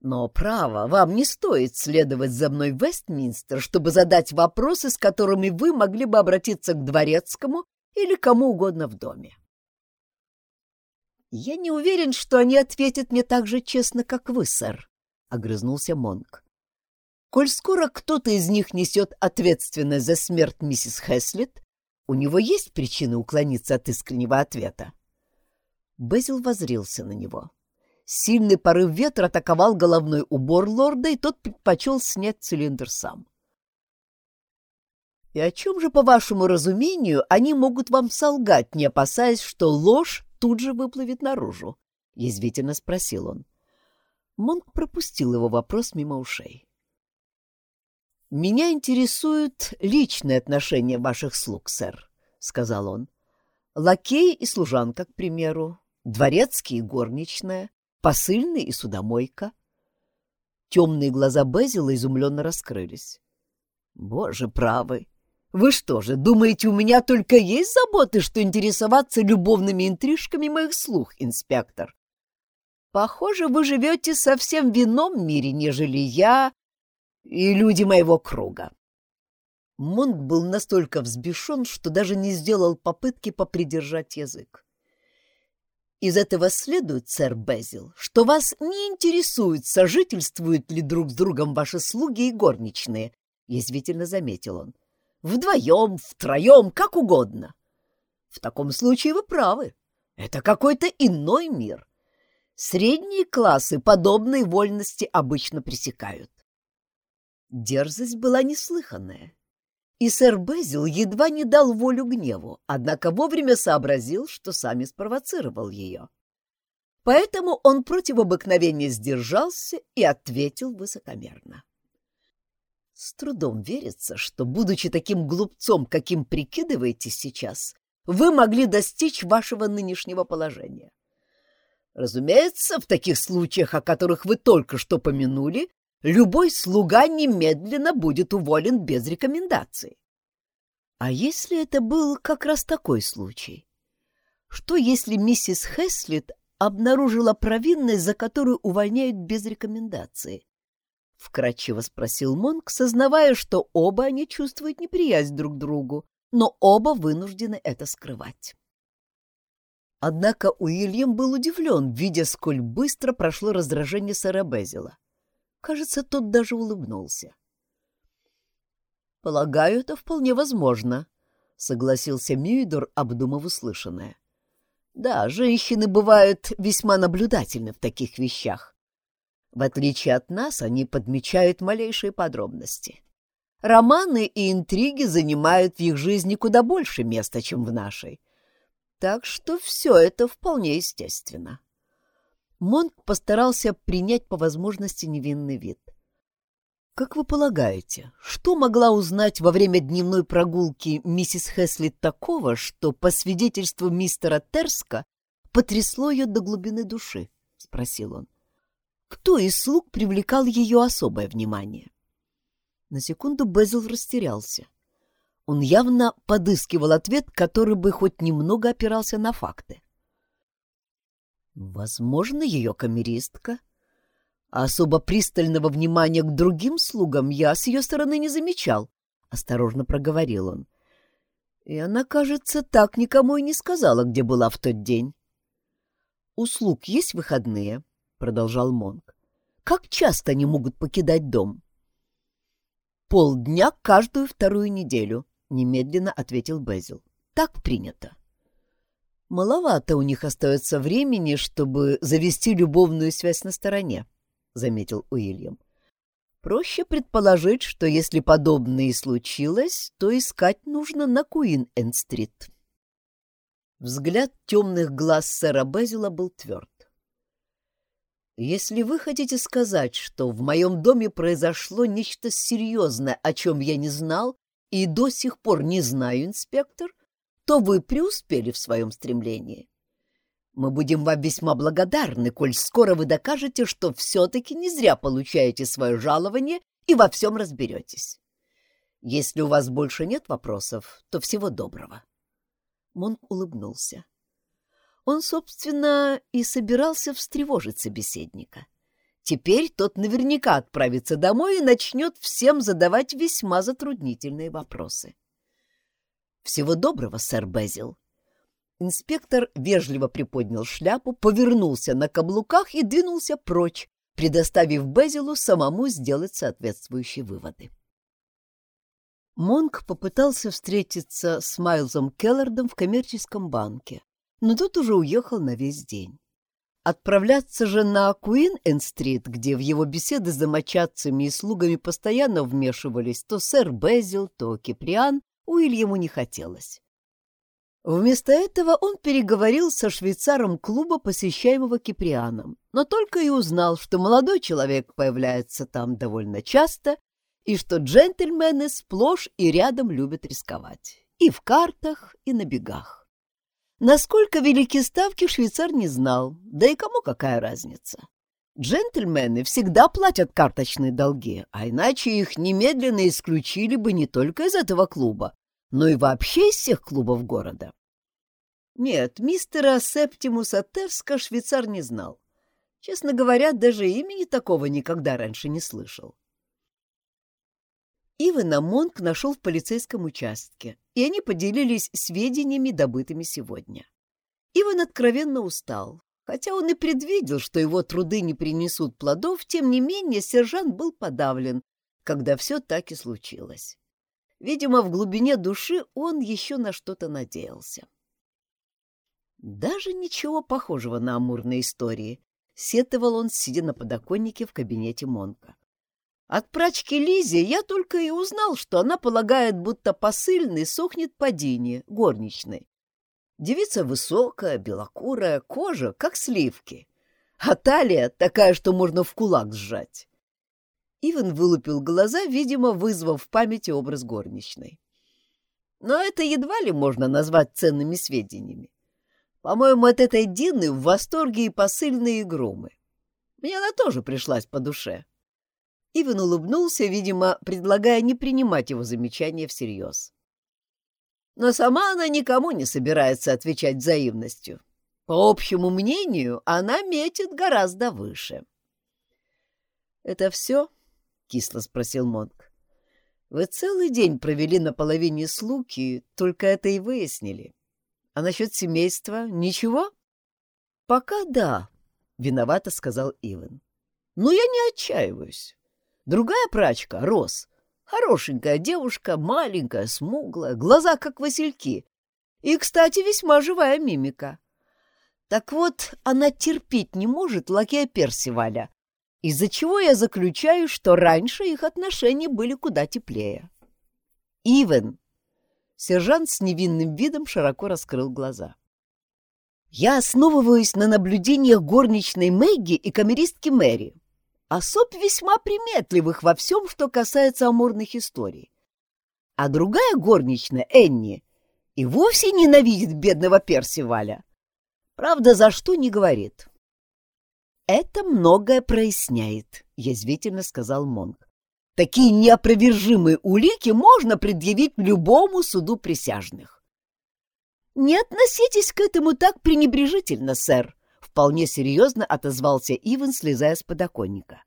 Но, право, вам не стоит следовать за мной в Вестминстер, чтобы задать вопросы, с которыми вы могли бы обратиться к дворецкому или кому угодно в доме. «Я не уверен, что они ответят мне так же честно, как вы, сэр», — огрызнулся Монк. «Коль скоро кто-то из них несет ответственность за смерть миссис Хэслет, у него есть причины уклониться от искреннего ответа». Безил возрился на него. — Сильный порыв ветра атаковал головной убор лорда, и тот предпочел снять цилиндр сам. «И о чем же, по вашему разумению, они могут вам солгать, не опасаясь, что ложь тут же выплывет наружу?» — язвительно спросил он. Монк пропустил его вопрос мимо ушей. «Меня интересуют личные отношения ваших слуг, сэр», — сказал он. «Лакей и служанка, к примеру, дворецкий и горничная, посыльный и судомойка. Темные глаза Безила изумленно раскрылись. «Боже правый! Вы что же, думаете, у меня только есть заботы, что интересоваться любовными интрижками моих слух, инспектор? Похоже, вы живете совсем в ином мире, нежели я и люди моего круга». Монк был настолько взбешен, что даже не сделал попытки попридержать язык. Из этого следует, сэр Безил, что вас не интересует, сожительствуют ли друг с другом ваши слуги и горничные, — язвительно заметил он. Вдвоем, втроем, как угодно. В таком случае вы правы. Это какой-то иной мир. Средние классы подобной вольности обычно пресекают. Дерзость была неслыханная. И сэр Безил едва не дал волю гневу, однако вовремя сообразил, что сами спровоцировал ее. Поэтому он против обыкновения сдержался и ответил высокомерно. С трудом верится, что, будучи таким глупцом, каким прикидываетесь сейчас, вы могли достичь вашего нынешнего положения. Разумеется, в таких случаях, о которых вы только что помянули, любой слуга немедленно будет уволен без рекомендации. А если это был как раз такой случай? Что если миссис Хеслит обнаружила провинность, за которую увольняют без рекомендации? Вкратчиво спросил Монк, сознавая, что оба они чувствуют неприязнь друг к другу, но оба вынуждены это скрывать. Однако Уильям был удивлен, видя, сколь быстро прошло раздражение сэра Безила. Кажется, тот даже улыбнулся. «Полагаю, это вполне возможно», — согласился Мюйдор, обдумав услышанное. «Да, женщины бывают весьма наблюдательны в таких вещах. В отличие от нас, они подмечают малейшие подробности. Романы и интриги занимают в их жизни куда больше места, чем в нашей. Так что все это вполне естественно. Монк постарался принять по возможности невинный вид. «Как вы полагаете, что могла узнать во время дневной прогулки миссис Хесли такого, что, по свидетельству мистера Терска, потрясло ее до глубины души?» — спросил он. «Кто из слуг привлекал ее особое внимание?» На секунду Безил растерялся. Он явно подыскивал ответ, который бы хоть немного опирался на факты. Возможно, ее камеристка. Особо пристального внимания к другим слугам я с ее стороны не замечал, — осторожно проговорил он. И она, кажется, так никому и не сказала, где была в тот день. — У слуг есть выходные? — продолжал Монк. — Как часто они могут покидать дом? полдня каждую вторую неделю, немедленно ответил Безил. Так принято. Маловато у них остается времени, чтобы завести любовную связь на стороне, заметил Уильям. Проще предположить, что если подобное и случилось, то искать нужно на Куин-Энд-стрит. Взгляд темных глаз сэра Безила был тверд. Если вы хотите сказать, что в моем доме произошло нечто серьезное, о чем я не знал и до сих пор не знаю, инспектор, то вы преуспели в своем стремлении. Мы будем вам весьма благодарны, коль скоро вы докажете, что все-таки не зря получаете свое жалование и во всем разберетесь. Если у вас больше нет вопросов, то всего доброго. Монк улыбнулся. Он, собственно, и собирался встревожить собеседника. Теперь тот наверняка отправится домой и начнет всем задавать весьма затруднительные вопросы. «Всего доброго, сэр Безил!» Инспектор вежливо приподнял шляпу, повернулся на каблуках и двинулся прочь, предоставив Безилу самому сделать соответствующие выводы. Монк попытался встретиться с Майлзом Келлардом в коммерческом банке, но тот уже уехал на весь день. Отправляться же на Куин-Энд-стрит, где в его беседы с домочадцами и слугами постоянно вмешивались то сэр Безил, то Киприан, Уильяму не хотелось. Вместо этого он переговорил со швейцаром клуба, посещаемого Киприаном, но только и узнал, что молодой человек появляется там довольно часто и что джентльмены сплошь и рядом любят рисковать. И в картах, и на бегах. Насколько велики ставки, швейцар не знал, да и кому какая разница. Джентльмены всегда платят карточные долги, а иначе их немедленно исключили бы не только из этого клуба, но и вообще из всех клубов города. Нет, мистера Септимуса Терска швейцар не знал. Честно говоря, даже имени такого никогда раньше не слышал. Ивана Монк нашел в полицейском участке, и они поделились сведениями, добытыми сегодня. Иван откровенно устал. Хотя он и предвидел, что его труды не принесут плодов, тем не менее сержант был подавлен, когда все так и случилось. Видимо, в глубине души он еще на что-то надеялся. Даже ничего похожего на амурные истории, сетовал он, сидя на подоконнике в кабинете Монка. От прачки Лизи я только и узнал, что она полагает, будто посыльный сохнет по Дине, горничной. Девица высокая, белокурая, кожа, как сливки. А талия такая, что можно в кулак сжать. Иван вылупил глаза, видимо, вызвав в памяти образ горничной. Но это едва ли можно назвать ценными сведениями. По-моему, от этой Дины в восторге и посыльные и громы. Мне она тоже пришлась по душе. — Иван улыбнулся, видимо, предлагая не принимать его замечания всерьез. Но сама она никому не собирается отвечать взаимностью. По общему мнению, она метит гораздо выше. «Это все?» — кисло спросил Монк. «Вы целый день провели на половине слуги, только это и выяснили. А насчет семейства ничего?» «Пока да», — виновато сказал Иван. «Но я не отчаиваюсь. Другая прачка, Рос, хорошенькая девушка, маленькая, смуглая, глаза как васильки. И, кстати, весьма живая мимика. Так вот, она терпеть не может лакея Персиваля, из-за чего я заключаю, что раньше их отношения были куда теплее. Ивен!» Сержант с невинным видом широко раскрыл глаза. «Я основываюсь на наблюдениях горничной Мэгги и камеристки Мэри, особ весьма приметливых во всем, что касается амурных историй. А другая горничная, Энни, и вовсе ненавидит бедного Персиваля. Правда, за что не говорит. «Это многое проясняет», — язвительно сказал Монг. «Такие неопровержимые улики можно предъявить любому суду присяжных». «Не относитесь к этому так пренебрежительно, сэр», — вполне серьезно отозвался Иван, слезая с подоконника.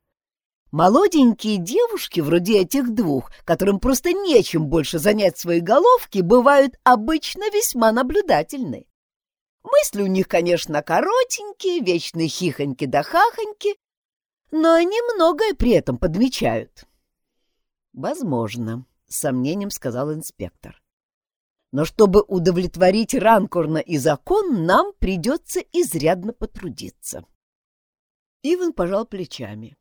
Молоденькие девушки, вроде этих двух, которым просто нечем больше занять свои головки, бывают обычно весьма наблюдательны. Мысли у них, конечно, коротенькие, вечные хихоньки да хахоньки, но они многое при этом подмечают. «Возможно», — с сомнением сказал инспектор. «Но чтобы удовлетворить Ранкорна и закон, нам придется изрядно потрудиться». Иван пожал плечами.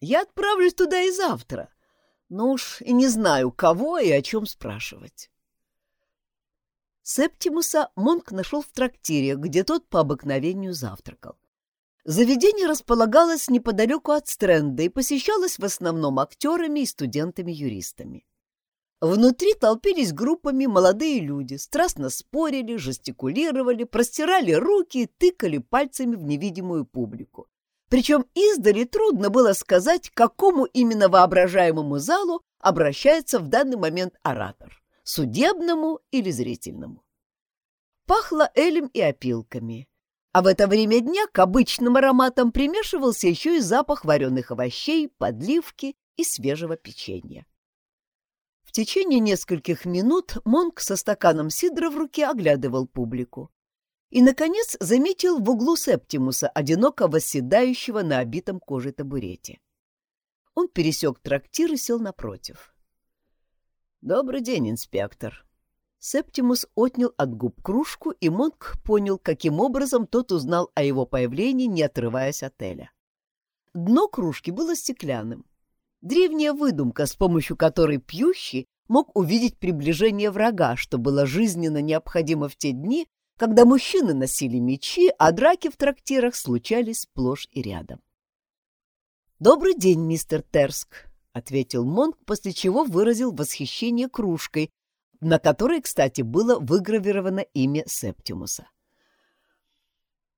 Я отправлюсь туда и завтра. Но уж и не знаю, кого и о чем спрашивать. Септимуса Монк нашел в трактире, где тот по обыкновению завтракал. Заведение располагалось неподалеку от Стрэнда и посещалось в основном актерами и студентами-юристами. Внутри толпились группами молодые люди, страстно спорили, жестикулировали, простирали руки и тыкали пальцами в невидимую публику. Причем издали трудно было сказать, к какому именно воображаемому залу обращается в данный момент оратор — судебному или зрительному. Пахло элем и опилками, а в это время дня к обычным ароматам примешивался еще и запах вареных овощей, подливки и свежего печенья. В течение нескольких минут Монк со стаканом сидра в руке оглядывал публику и, наконец, заметил в углу Септимуса, одиноко восседающего на обитом кожей табурете. Он пересек трактир и сел напротив. «Добрый день, инспектор». Септимус отнял от губ кружку, и Монк понял, каким образом тот узнал о его появлении, не отрываясь от Эля. Дно кружки было стеклянным. Древняя выдумка, с помощью которой пьющий мог увидеть приближение врага, что было жизненно необходимо в те дни, когда мужчины носили мечи, а драки в трактирах случались сплошь и рядом. «Добрый день, мистер Терск», — ответил Монк, после чего выразил восхищение кружкой, на которой, кстати, было выгравировано имя Септимуса.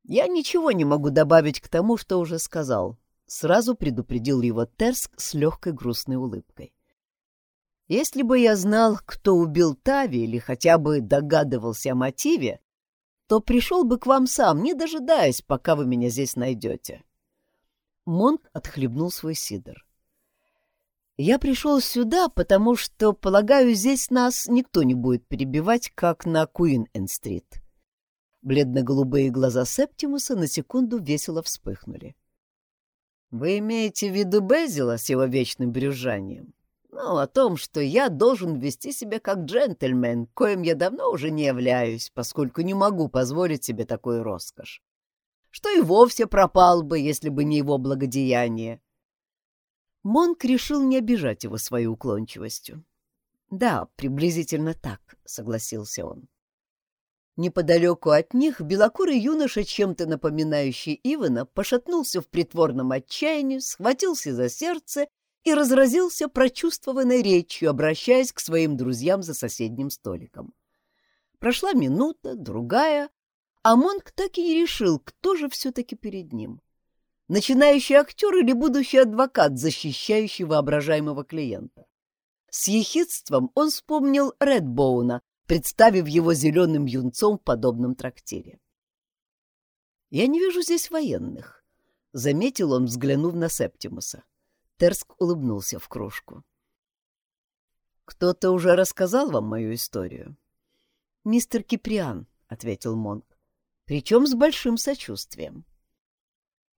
«Я ничего не могу добавить к тому, что уже сказал», — сразу предупредил его Терск с легкой грустной улыбкой. «Если бы я знал, кто убил Тави или хотя бы догадывался о мотиве, то пришел бы к вам сам, не дожидаясь, пока вы меня здесь найдете. Монк отхлебнул свой сидр. Я пришел сюда, потому что, полагаю, здесь нас никто не будет перебивать, как на Куин-Эн-стрит. Бледно-голубые глаза Септимуса на секунду весело вспыхнули. — Вы имеете в виду Безила с его вечным брюзжанием? Ну, о том, что я должен вести себя как джентльмен, коим я давно уже не являюсь, поскольку не могу позволить себе такую роскошь. Что и вовсе пропал бы, если бы не его благодеяние. Монк решил не обижать его своей уклончивостью. «Да, приблизительно так», — согласился он. Неподалеку от них белокурый юноша, чем-то напоминающий Ивана, пошатнулся в притворном отчаянии, схватился за сердце и разразился прочувствованной речью, обращаясь к своим друзьям за соседним столиком. Прошла минута, другая, а Монк так и не решил, кто же все-таки перед ним. Начинающий актер или будущий адвокат, защищающий воображаемого клиента. С ехидством он вспомнил Редбоуна, представив его зеленым юнцом в подобном трактире. «Я не вижу здесь военных», — заметил он, взглянув на Септимуса. Терск улыбнулся в кружку. «Кто-то уже рассказал вам мою историю?» «Мистер Киприан», — ответил Монк, — «причем с большим сочувствием».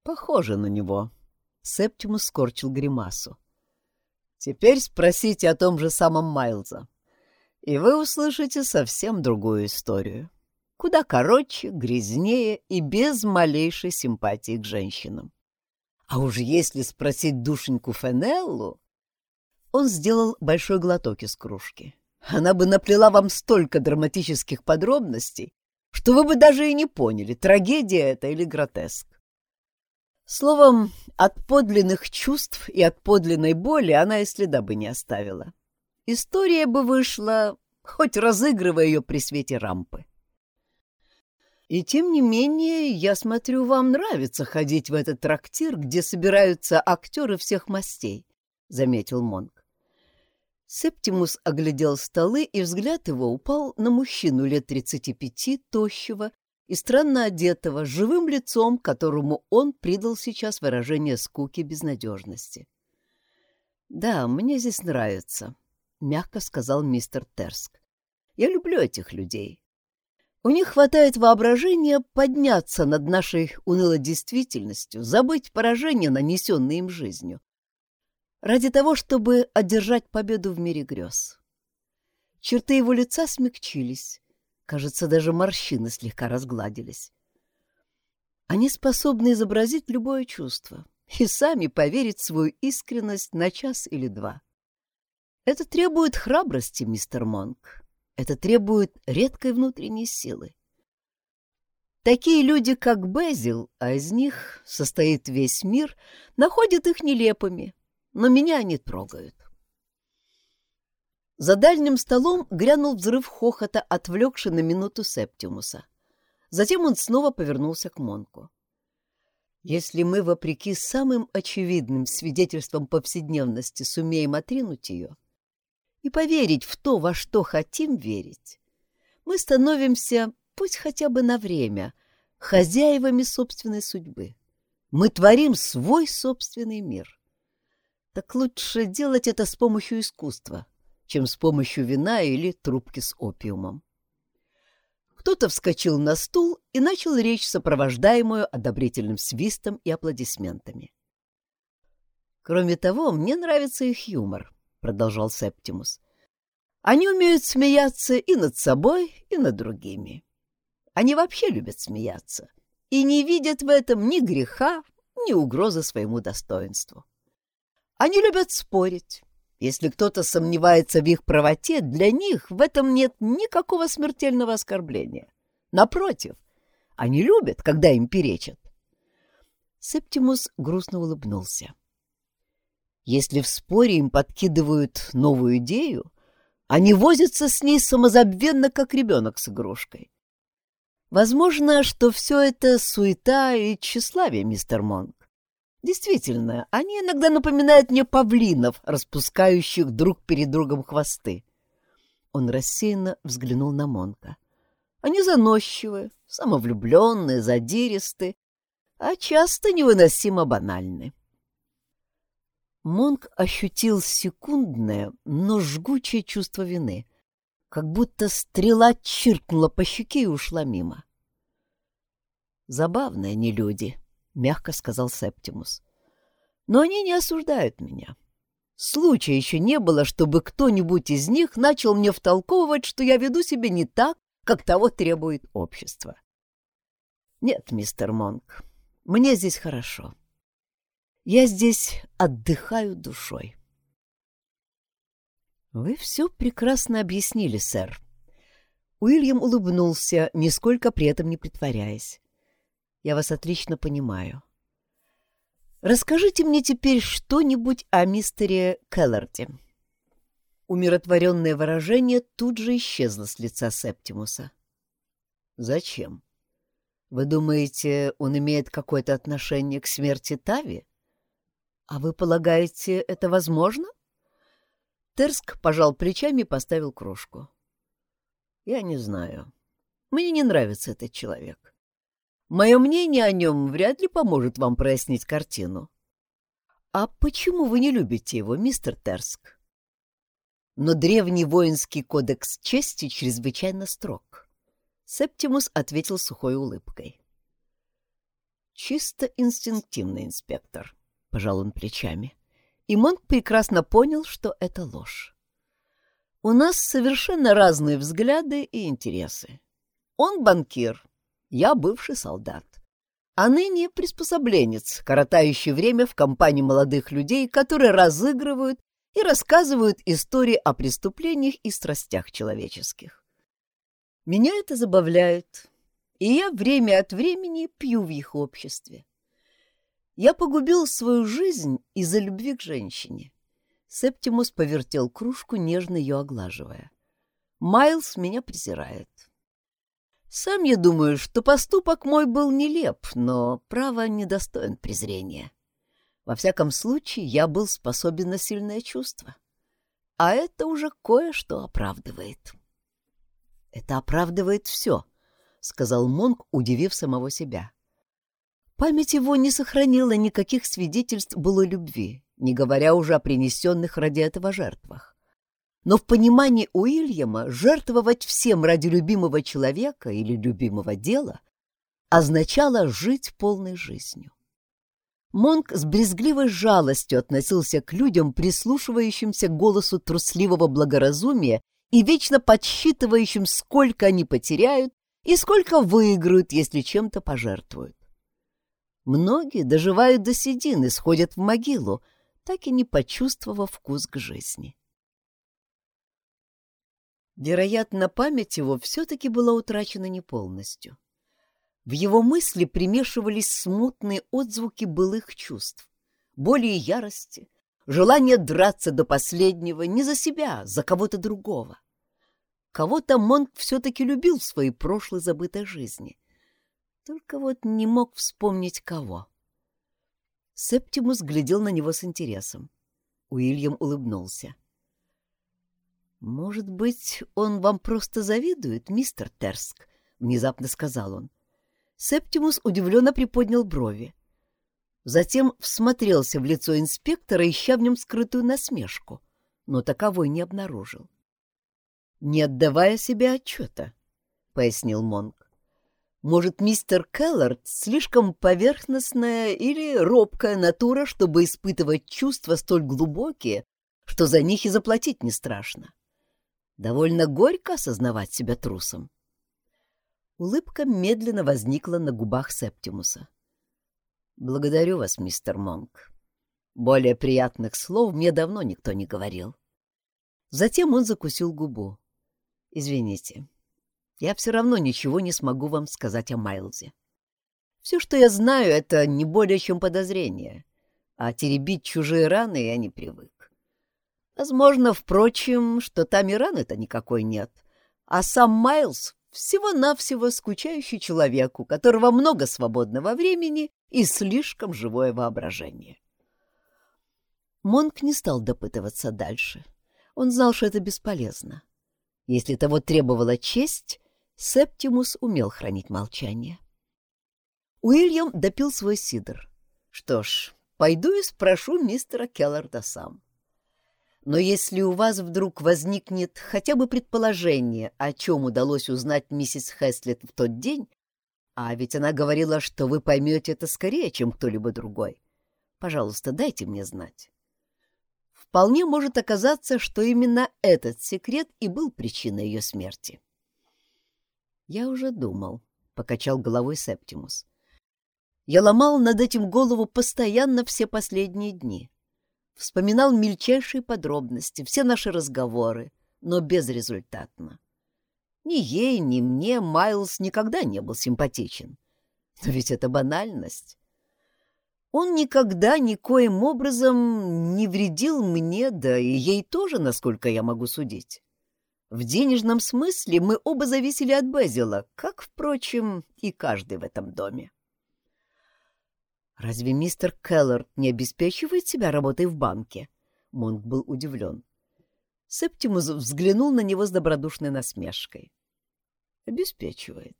«Похоже на него», — Септимус скорчил гримасу. «Теперь спросите о том же самом Майлза, и вы услышите совсем другую историю, куда короче, грязнее и без малейшей симпатии к женщинам. А уж если спросить душеньку Фенеллу... Он сделал большой глоток из кружки. Она бы наплела вам столько драматических подробностей, что вы бы даже и не поняли, трагедия это или гротеск. Словом, от подлинных чувств и от подлинной боли она и следа бы не оставила. История бы вышла, хоть разыгрывая ее при свете рампы. И тем не менее, я смотрю, вам нравится ходить в этот трактир, где собираются актеры всех мастей, — заметил Монк. Септимус оглядел столы, и взгляд его упал на мужчину лет тридцати пяти, тощего и странно одетого, живым лицом, которому он придал сейчас выражение скуки безнадежности. «Да, мне здесь нравится», — мягко сказал мистер Терск. «Я люблю этих людей. У них хватает воображения подняться над нашей унылой действительностью, забыть поражение, нанесенное им жизнью, ради того, чтобы одержать победу в мире грез. Черты его лица смягчились, кажется, даже морщины слегка разгладились. Они способны изобразить любое чувство и сами поверить в свою искренность на час или два. Это требует храбрости, мистер Монк. Это требует редкой внутренней силы. Такие люди, как Безил, а из них состоит весь мир, находят их нелепыми, но меня они трогают. За дальним столом грянул взрыв хохота, отвлекший на минуту Септимуса. Затем он снова повернулся к Монку. Если мы, вопреки самым очевидным свидетельствам повседневности, сумеем отринуть ее, и поверить в то, во что хотим верить, мы становимся, пусть хотя бы на время, хозяевами собственной судьбы. Мы творим свой собственный мир. Так лучше делать это с помощью искусства, чем с помощью вина или трубки с опиумом. Кто-то вскочил на стул и начал речь, сопровождаемую одобрительным свистом и аплодисментами. Кроме того, мне нравится их юмор —— продолжал Септимус. «Они умеют смеяться и над собой, и над другими. Они вообще любят смеяться и не видят в этом ни греха, ни угрозы своему достоинству. Они любят спорить. Если кто-то сомневается в их правоте, для них в этом нет никакого смертельного оскорбления. Напротив, они любят, когда им перечат. Септимус грустно улыбнулся. Если в споре им подкидывают новую идею, они возятся с ней самозабвенно, как ребенок с игрушкой. Возможно, что все это суета и тщеславие, мистер Монк. Действительно, они иногда напоминают мне павлинов, распускающих друг перед другом хвосты. Он рассеянно взглянул на Монка. Они заносчивы, самовлюбленные, задиристы, а часто невыносимо банальны. Монк ощутил секундное, но жгучее чувство вины, как будто стрела чиркнула по щеке и ушла мимо. «Забавные они люди», — мягко сказал Септимус. «Но они не осуждают меня. Случая еще не было, чтобы кто-нибудь из них начал мне втолковывать, что я веду себя не так, как того требует общество. Нет, мистер Монк, мне здесь хорошо. Я здесь отдыхаю душой. Вы все прекрасно объяснили, сэр. Уильям улыбнулся, нисколько при этом не притворяясь. Я вас отлично понимаю. Расскажите мне теперь что-нибудь о мистере Келларде. Умиротворенное выражение тут же исчезло с лица Септимуса. Зачем? Вы думаете, он имеет какое-то отношение к смерти Тави? «А вы полагаете, это возможно?» Терск пожал плечами и поставил кружку. «Я не знаю. Мне не нравится этот человек. Мое мнение о нем вряд ли поможет вам прояснить картину. А почему вы не любите его, мистер Терск?» Но древний воинский кодекс чести чрезвычайно строг. Септимус ответил сухой улыбкой. «Чисто инстинктивный инспектор». — пожал он плечами. И Монк прекрасно понял, что это ложь. У нас совершенно разные взгляды и интересы. Он банкир, я бывший солдат. А ныне приспособленец, коротающий время в компании молодых людей, которые разыгрывают и рассказывают истории о преступлениях и страстях человеческих. Меня это забавляет, и я время от времени пью в их обществе. Я погубил свою жизнь из-за любви к женщине. Септимус повертел кружку, нежно ее оглаживая. Майлз меня презирает. Сам я думаю, что поступок мой был нелеп, но право недостоин презрения. Во всяком случае, я был способен на сильное чувство. А это уже кое-что оправдывает. Это оправдывает все, — сказал Монк, удивив самого себя. Память его не сохранила никаких свидетельств былой любви, не говоря уже о принесенных ради этого жертвах. Но в понимании Уильяма жертвовать всем ради любимого человека или любимого дела означало жить полной жизнью. Монк с брезгливой жалостью относился к людям, прислушивающимся к голосу трусливого благоразумия и вечно подсчитывающим, сколько они потеряют и сколько выиграют, если чем-то пожертвуют. Многие доживают до седины, сходят в могилу, так и не почувствовав вкус к жизни. Вероятно, память его все-таки была утрачена не полностью. В его мысли примешивались смутные отзвуки былых чувств, боли и ярости, желание драться до последнего не за себя, за кого-то другого. Кого-то Монк все-таки любил в своей прошлой забытой жизни. Только вот не мог вспомнить кого. Септимус глядел на него с интересом. Уильям улыбнулся. «Может быть, он вам просто завидует, мистер Терск?» — внезапно сказал он. Септимус удивленно приподнял брови. Затем всмотрелся в лицо инспектора, ища в нем скрытую насмешку, но таковой не обнаружил. «Не отдавая себе отчета», — пояснил Монк. «Может, мистер Келлард слишком поверхностная или робкая натура, чтобы испытывать чувства столь глубокие, что за них и заплатить не страшно? Довольно горько осознавать себя трусом». Улыбка медленно возникла на губах Септимуса. «Благодарю вас, мистер Монк. Более приятных слов мне давно никто не говорил». Затем он закусил губу. «Извините, я все равно ничего не смогу вам сказать о Майлзе. Все, что я знаю, это не более чем подозрение, а теребить чужие раны я не привык. Возможно, впрочем, что там и раны-то никакой нет, а сам Майлз всего-навсего скучающий человек, у которого много свободного времени и слишком живое воображение. Монк не стал допытываться дальше. Он знал, что это бесполезно. Если того требовала честь, Септимус умел хранить молчание. Уильям допил свой сидр. Что ж, пойду и спрошу мистера Келларда сам. Но если у вас вдруг возникнет хотя бы предположение, о чем удалось узнать миссис Хеслет в тот день, а ведь она говорила, что вы поймете это скорее, чем кто-либо другой, пожалуйста, дайте мне знать. Вполне может оказаться, что именно этот секрет и был причиной ее смерти. «Я уже думал», — покачал головой Септимус. «Я ломал над этим голову постоянно все последние дни вспоминал мельчайшие подробности, все наши разговоры, но безрезультатно. Ни ей, ни мне Майлз никогда не был симпатичен. Но ведь это банальность. Он никогда никоим образом не вредил мне, да и ей тоже, насколько я могу судить. В денежном смысле мы оба зависели от Безила, как, впрочем, и каждый в этом доме. «Разве мистер Келлард не обеспечивает себя работой в банке?» Монк был удивлен. Септимус взглянул на него с добродушной насмешкой. «Обеспечивает.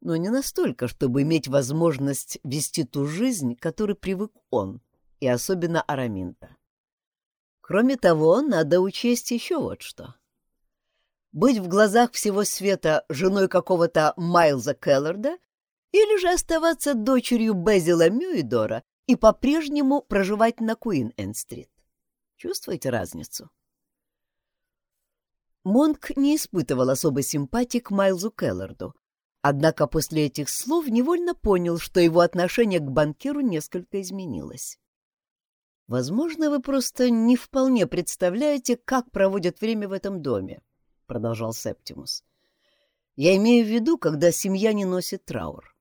Но не настолько, чтобы иметь возможность вести ту жизнь, которой привык он, и особенно Араминта. Кроме того, надо учесть еще вот что. Быть в глазах всего света женой какого-то Майлза Келларда или же оставаться дочерью Безила Мюидора и по-прежнему проживать на Куин-Энд-стрит. Чувствуете разницу? Монк не испытывал особой симпатии к Майлзу Келларду, однако после этих слов невольно понял, что его отношение к банкиру несколько изменилось. Возможно, вы просто не вполне представляете, как проводят время в этом доме, — продолжал Септимус. Я имею в виду, когда семья не носит траур.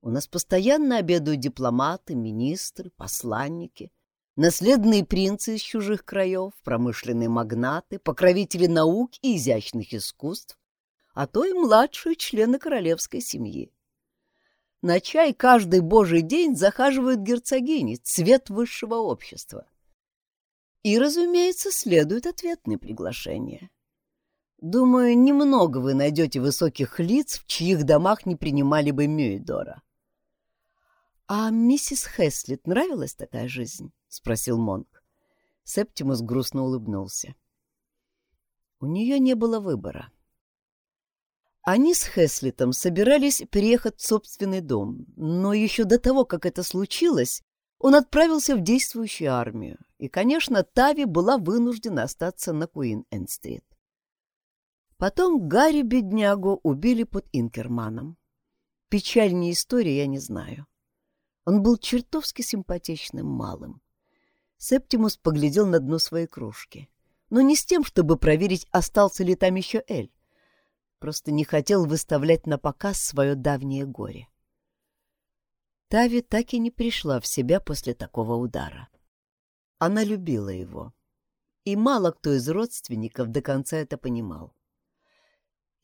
У нас постоянно обедают дипломаты, министры, посланники, наследные принцы из чужих краев, промышленные магнаты, покровители наук и изящных искусств, а то и младшие члены королевской семьи. На чай каждый божий день захаживают герцогини, цвет высшего общества. И, разумеется, следует ответные приглашения. Думаю, немного вы найдете высоких лиц, в чьих домах не принимали бы Мюидора. — А миссис Хеслит нравилась такая жизнь? — спросил Монк. Септимус грустно улыбнулся. У нее не было выбора. Они с Хеслитом собирались переехать в собственный дом, но еще до того, как это случилось, он отправился в действующую армию, и, конечно, Тави была вынуждена остаться на Куин-Энд-стрит. Потом Гарри беднягу убили под Инкерманом. Печальнее истории я не знаю. Он был чертовски симпатичным малым. Септимус поглядел на дно своей кружки, но не с тем, чтобы проверить, остался ли там еще Эль просто не хотел выставлять на показ свое давнее горе. Тави так и не пришла в себя после такого удара. Она любила его, и мало кто из родственников до конца это понимал.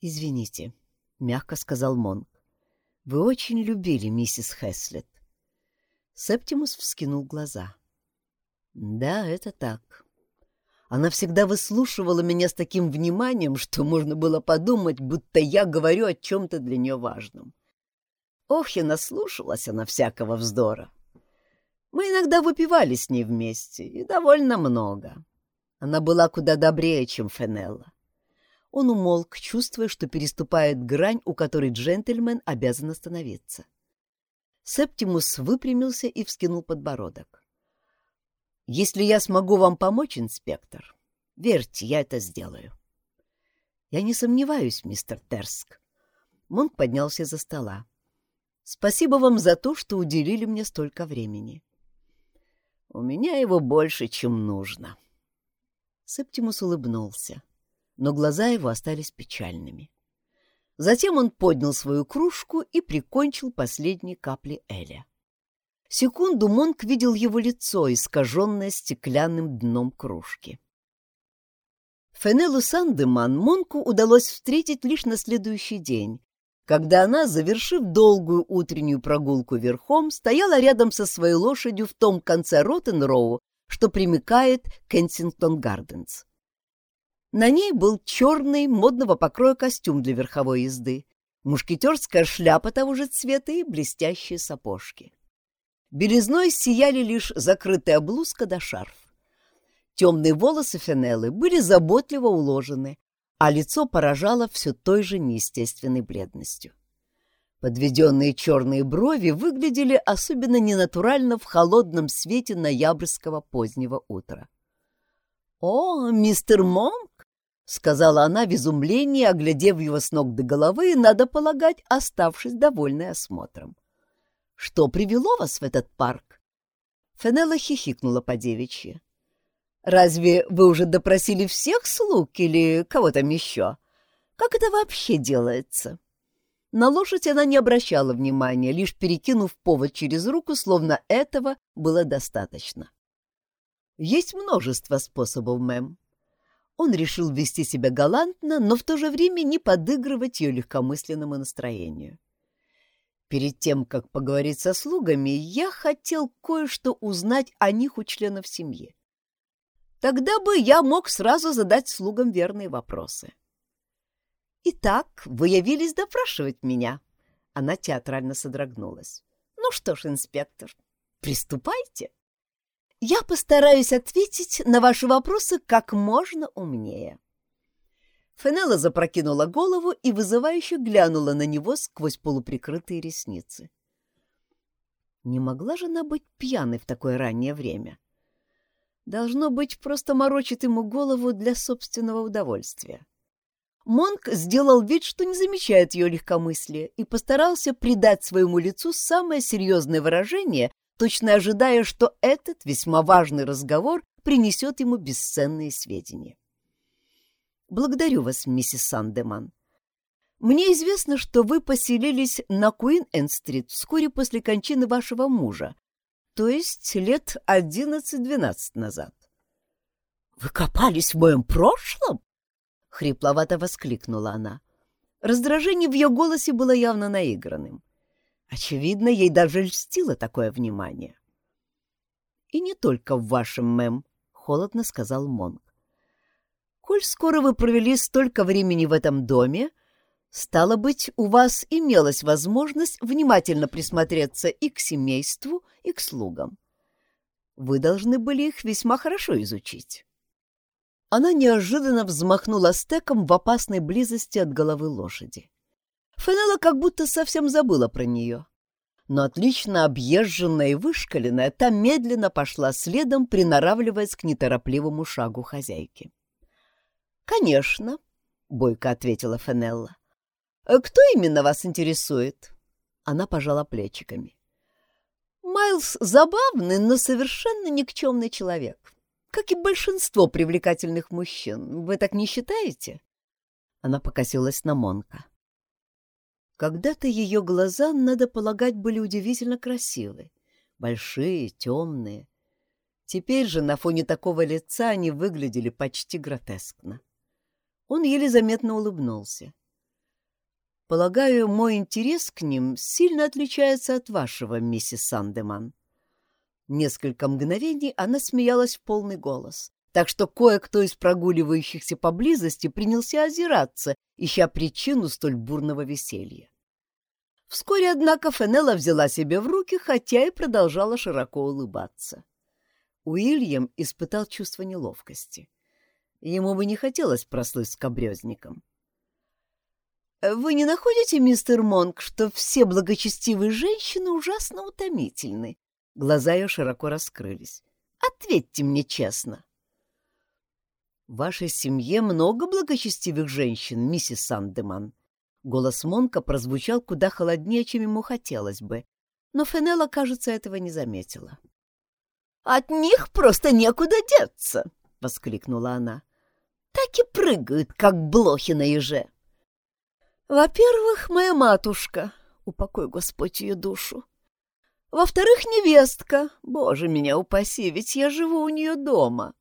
«Извините», — мягко сказал Монк, — «вы очень любили миссис Хеслет». Септимус вскинул глаза. «Да, это так. Она всегда выслушивала меня с таким вниманием, что можно было подумать, будто я говорю о чем-то для нее важном. Ох, и наслушалась она всякого вздора. Мы иногда выпивали с ней вместе, и довольно много. Она была куда добрее, чем Фенелла. Он умолк, чувствуя, что переступает грань, у которой джентльмен обязан остановиться. Септимус выпрямился и вскинул подбородок. Если я смогу вам помочь, инспектор, верьте, я это сделаю. Я не сомневаюсь, мистер Терск. Монк поднялся за стола. Спасибо вам за то, что уделили мне столько времени. У меня его больше, чем нужно. Септимус улыбнулся, но глаза его остались печальными. Затем он поднял свою кружку и прикончил последние капли Эля. Секунду Монк видел его лицо, искаженное стеклянным дном кружки. Фенелу Сандеман Монку удалось встретить лишь на следующий день, когда она, завершив долгую утреннюю прогулку верхом, стояла рядом со своей лошадью в том конце Роттенроу, что примыкает к Кенсингтон-Гарденс. На ней был черный, модного покроя костюм для верховой езды, мушкетерская шляпа того же цвета и блестящие сапожки. Белизной сияли лишь закрытая блузка да шарф. Темные волосы Фенеллы были заботливо уложены, а лицо поражало все той же неестественной бледностью. Подведенные черные брови выглядели особенно ненатурально в холодном свете ноябрьского позднего утра. «О, мистер Монк!» — сказала она в изумлении, оглядев его с ног до головы надо полагать, оставшись довольной осмотром. Что привело вас в этот парк?» Фенелла хихикнула по девичьи. «Разве вы уже допросили всех слуг или кого там еще? Как это вообще делается?» На лошадь она не обращала внимания, лишь перекинув повод через руку, словно этого было достаточно. «Есть множество способов, мэм». Он решил вести себя галантно, но в то же время не подыгрывать ее легкомысленному настроению. Перед тем, как поговорить со слугами, я хотел кое-что узнать о них у членов семьи. Тогда бы я мог сразу задать слугам верные вопросы. «Итак, вы явились допрашивать меня?» Она театрально содрогнулась. «Ну что ж, инспектор, приступайте. Я постараюсь ответить на ваши вопросы как можно умнее». Фенелла запрокинула голову и вызывающе глянула на него сквозь полуприкрытые ресницы. Не могла же она быть пьяной в такое раннее время? Должно быть, просто морочит ему голову для собственного удовольствия. Монк сделал вид, что не замечает ее легкомыслия, и постарался придать своему лицу самое серьезное выражение, точно ожидая, что этот весьма важный разговор принесет ему бесценные сведения. «Благодарю вас, миссис Сандеман. Мне известно, что вы поселились на Куин-Энд-стрит вскоре после кончины вашего мужа, то есть лет одиннадцать-двенадцать назад. «Вы копались в моем прошлом?» — хрипловато воскликнула она. Раздражение в ее голосе было явно наигранным. Очевидно, ей даже льстило такое внимание. «И не только в вашем, мэм», — холодно сказал Монг. «Коль скоро вы провели столько времени в этом доме, стало быть, у вас имелась возможность внимательно присмотреться и к семейству, и к слугам. Вы должны были их весьма хорошо изучить». Она неожиданно взмахнула стеком в опасной близости от головы лошади. Фенелла как будто совсем забыла про нее. Но отлично объезженная и вышкаленная, та медленно пошла следом, приноравливаясь к неторопливому шагу хозяйки. «Конечно», — бойко ответила Фенелла. «Кто именно вас интересует?» Она пожала плечиками. «Майлз забавный, но совершенно никчемный человек как и большинство привлекательных мужчин. Вы так не считаете?» Она покосилась на Монка. Когда-то ее глаза, надо полагать, были удивительно красивы. Большие, темные. Теперь же на фоне такого лица они выглядели почти гротескно. Он еле заметно улыбнулся. «Полагаю, мой интерес к ним сильно отличается от вашего, миссис Сандеман. Несколько мгновений она смеялась в полный голос, так что кое-кто из прогуливающихся поблизости принялся озираться, ища причину столь бурного веселья. Вскоре, однако, Фенелла взяла себя в руки, хотя и продолжала широко улыбаться. Уильям испытал чувство неловкости. Ему бы не хотелось прослыть скобрезником. «Вы не находите, мистер Монк, что все благочестивые женщины ужасно утомительны?» Глаза ее широко раскрылись. «Ответьте мне честно». «В вашей семье много благочестивых женщин, миссис Сандеман». Голос Монка прозвучал куда холоднее, чем ему хотелось бы, но Фенелла, кажется, этого не заметила. «От них просто некуда деться!» — воскликнула она. «Так и прыгают, как блохи на еже!» «Во-первых, моя матушка, упокой Господь ее душу, во-вторых, невестка. Боже меня упаси, ведь я живу у нее дома.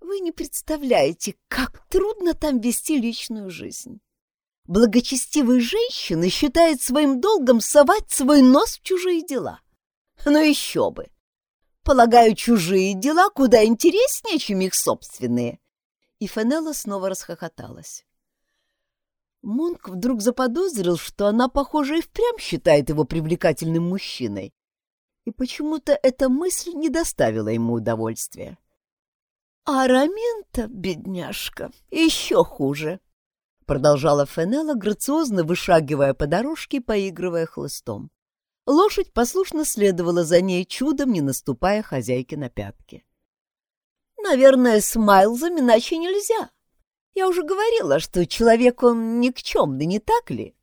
Вы не представляете, как трудно там вести личную жизнь. Благочестивые женщины считают своим долгом совать свой нос в чужие дела. Но еще бы! Полагаю, чужие дела куда интереснее, чем их собственные. И Фенелла снова расхохоталась. Монк вдруг заподозрил, что она, похоже, и впрямь считает его привлекательным мужчиной. И почему-то эта мысль не доставила ему удовольствия. «А Раминта, бедняжка, еще хуже!» Продолжала Фенелла, грациозно вышагивая по дорожке и поигрывая хлыстом. Лошадь послушно следовала за ней, чудом не наступая хозяйке на пятки. «Наверное, с Майлзом иначе нельзя. Я уже говорила, что человек он никчемный, не так ли?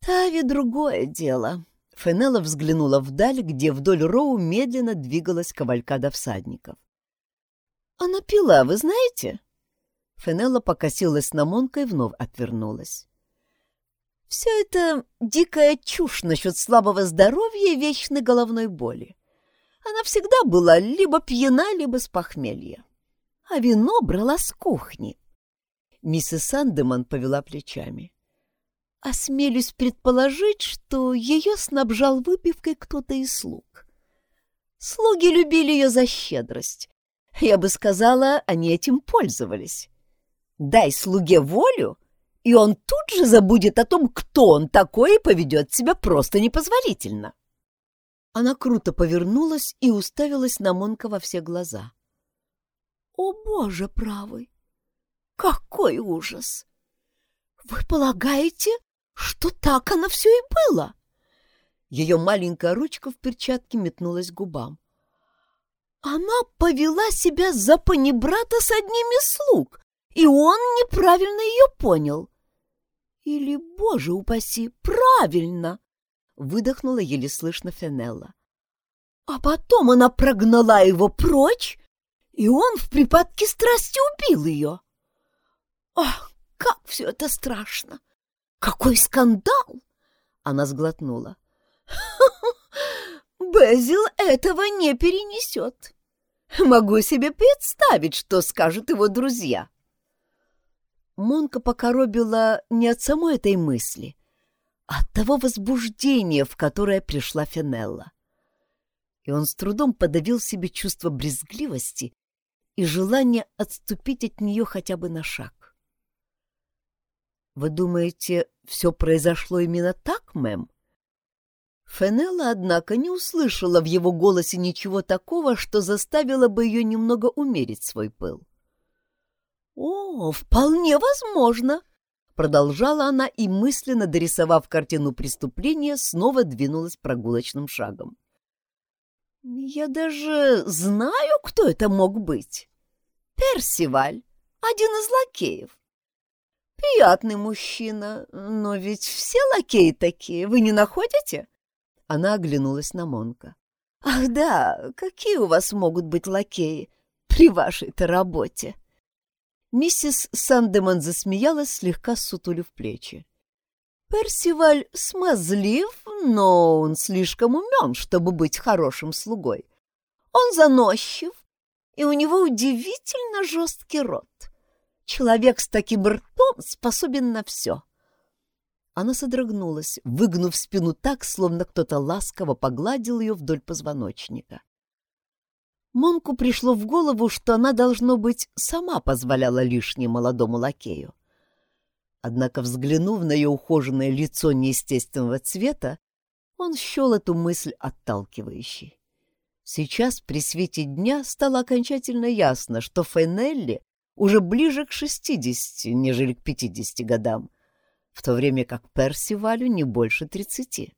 Тави другое дело. Фенелла взглянула вдаль, где вдоль Роу медленно двигалась кавалькада всадников. «Она пила, вы знаете?» Фенелла покосилась на Монка и вновь отвернулась. «Все это дикая чушь насчет слабого здоровья и вечной головной боли. Она всегда была либо пьяна, либо с похмелья. А вино брала с кухни. Миссис Сандеман повела плечами. Осмелюсь предположить, что ее снабжал выпивкой кто-то из слуг. Слуги любили ее за щедрость. Я бы сказала, они этим пользовались. Дай слуге волю, и он тут же забудет о том, кто он такой, и поведет себя просто непозволительно. Она круто повернулась и уставилась на Монка во все глаза. «О, Боже правый! Какой ужас! Вы полагаете, что так оно все и было? Ее маленькая ручка в перчатке метнулась к губам. Она повела себя за панибрата с одним из слуг, и он неправильно ее понял. Или, боже упаси, правильно! Выдохнула еле слышно Фенелла. А потом она прогнала его прочь, и он в припадке страсти убил ее. Ах, как все это страшно! Какой скандал! Она сглотнула. Безил этого не перенесет. Могу себе представить, что скажут его друзья. Монка покоробила не от самой этой мысли, а от того возбуждения, в которое пришла Фенелла. И он с трудом подавил себе чувство брезгливости и желание отступить от нее хотя бы на шаг. «Вы думаете, все произошло именно так, мэм?» Фенелла, однако, не услышала в его голосе ничего такого, что заставило бы ее немного умерить свой пыл. «О, вполне возможно!» Продолжала она и, мысленно дорисовав картину преступления, снова двинулась прогулочным шагом. «Я даже знаю, кто это мог быть. Персиваль, один из лакеев. Приятный мужчина, но ведь все лакеи такие, вы не находите?» Она оглянулась на Монка. «Ах да, какие у вас могут быть лакеи при вашей-то работе?» Миссис Сандеман засмеялась, слегка сутулив плечи. «Персиваль смазлив, но он слишком умен, чтобы быть хорошим слугой. Он заносчив, и у него удивительно жесткий рот. Человек с таким ртом способен на все». Она содрогнулась, выгнув спину так, словно кто-то ласково погладил ее вдоль позвоночника. Монку пришло в голову, что она, должно быть, сама позволяла лишнее молодому лакею. Однако, взглянув на ее ухоженное лицо неестественного цвета, он счел эту мысль отталкивающей. Сейчас, при свете дня, стало окончательно ясно, что Фейнелли уже ближе к шестидесяти, нежели к пятидесяти годам, в то время как Персивалю не больше тридцати.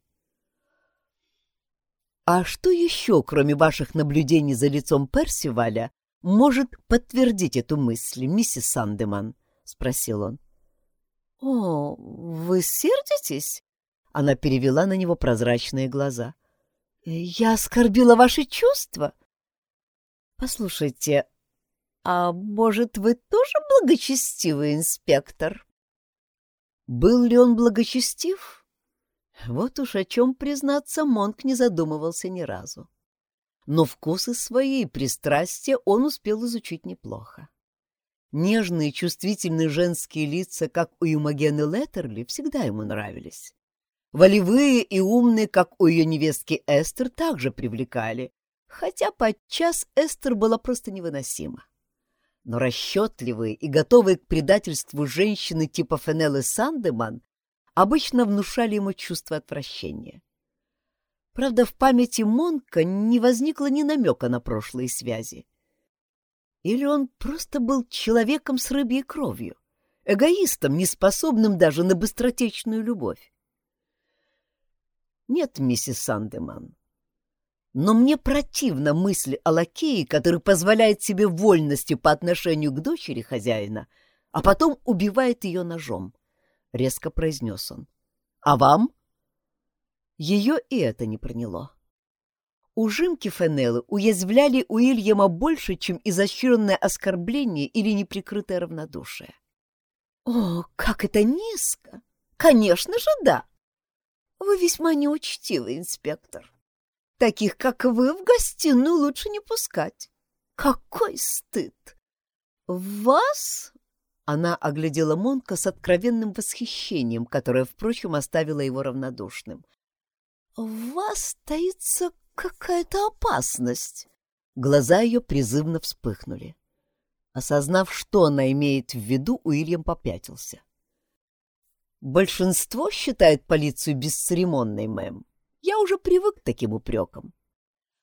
«А что еще, кроме ваших наблюдений за лицом Персиваля, может подтвердить эту мысль, миссис Сандеман?» — спросил он. «О, вы сердитесь?» — она перевела на него прозрачные глаза. «Я оскорбила ваши чувства?» «Послушайте, а может, вы тоже благочестивый инспектор?» Был ли он благочестив? Вот уж о чем, признаться, Монк не задумывался ни разу. Но вкусы свои и пристрастия он успел изучить неплохо. Нежные, чувствительные женские лица, как у Юмагены Леттерли, всегда ему нравились. Волевые и умные, как у ее невестки Эстер, также привлекали, хотя подчас Эстер была просто невыносима но расчетливые и готовые к предательству женщины типа Фенеллы Сандеман обычно внушали ему чувство отвращения. Правда, в памяти Монка не возникло ни намека на прошлые связи. Или он просто был человеком с рыбьей кровью, эгоистом, неспособным даже на быстротечную любовь? Нет, миссис Сандеман, но мне противна мысль о лакее, который позволяет себе вольности по отношению к дочери хозяина, а потом убивает ее ножом, — резко произнес он. — А вам? Ее и это не проняло. Ужимки Фенеллы уязвляли Уильяма больше, чем изощренное оскорбление или неприкрытое равнодушие. — О, как это низко! Конечно же, да! Вы весьма неучтивый инспектор. Таких, как вы, в гостиную лучше не пускать. Какой стыд! Вас...» Она оглядела Монка с откровенным восхищением, которое, впрочем, оставило его равнодушным. «В вас таится какая-то опасность». Глаза ее призывно вспыхнули. Осознав, что она имеет в виду, Уильям попятился. «Большинство считает полицию бесцеремонной, мэм. Я уже привык к таким упрекам.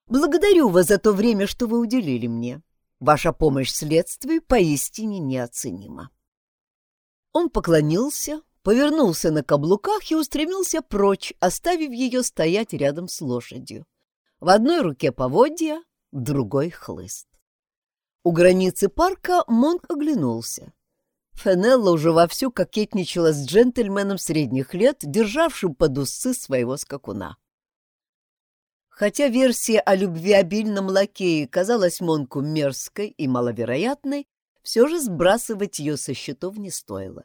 Благодарю вас за то время, что вы уделили мне. Ваша помощь следствию поистине неоценима. Он поклонился, повернулся на каблуках и устремился прочь, оставив ее стоять рядом с лошадью. В одной руке поводья, другой — хлыст. У границы парка Монк оглянулся. Фенелла уже вовсю кокетничала с джентльменом средних лет, державшим под усы своего скакуна. Хотя версия о любвеобильном лакее казалась Монку мерзкой и маловероятной, все же сбрасывать ее со счетов не стоило.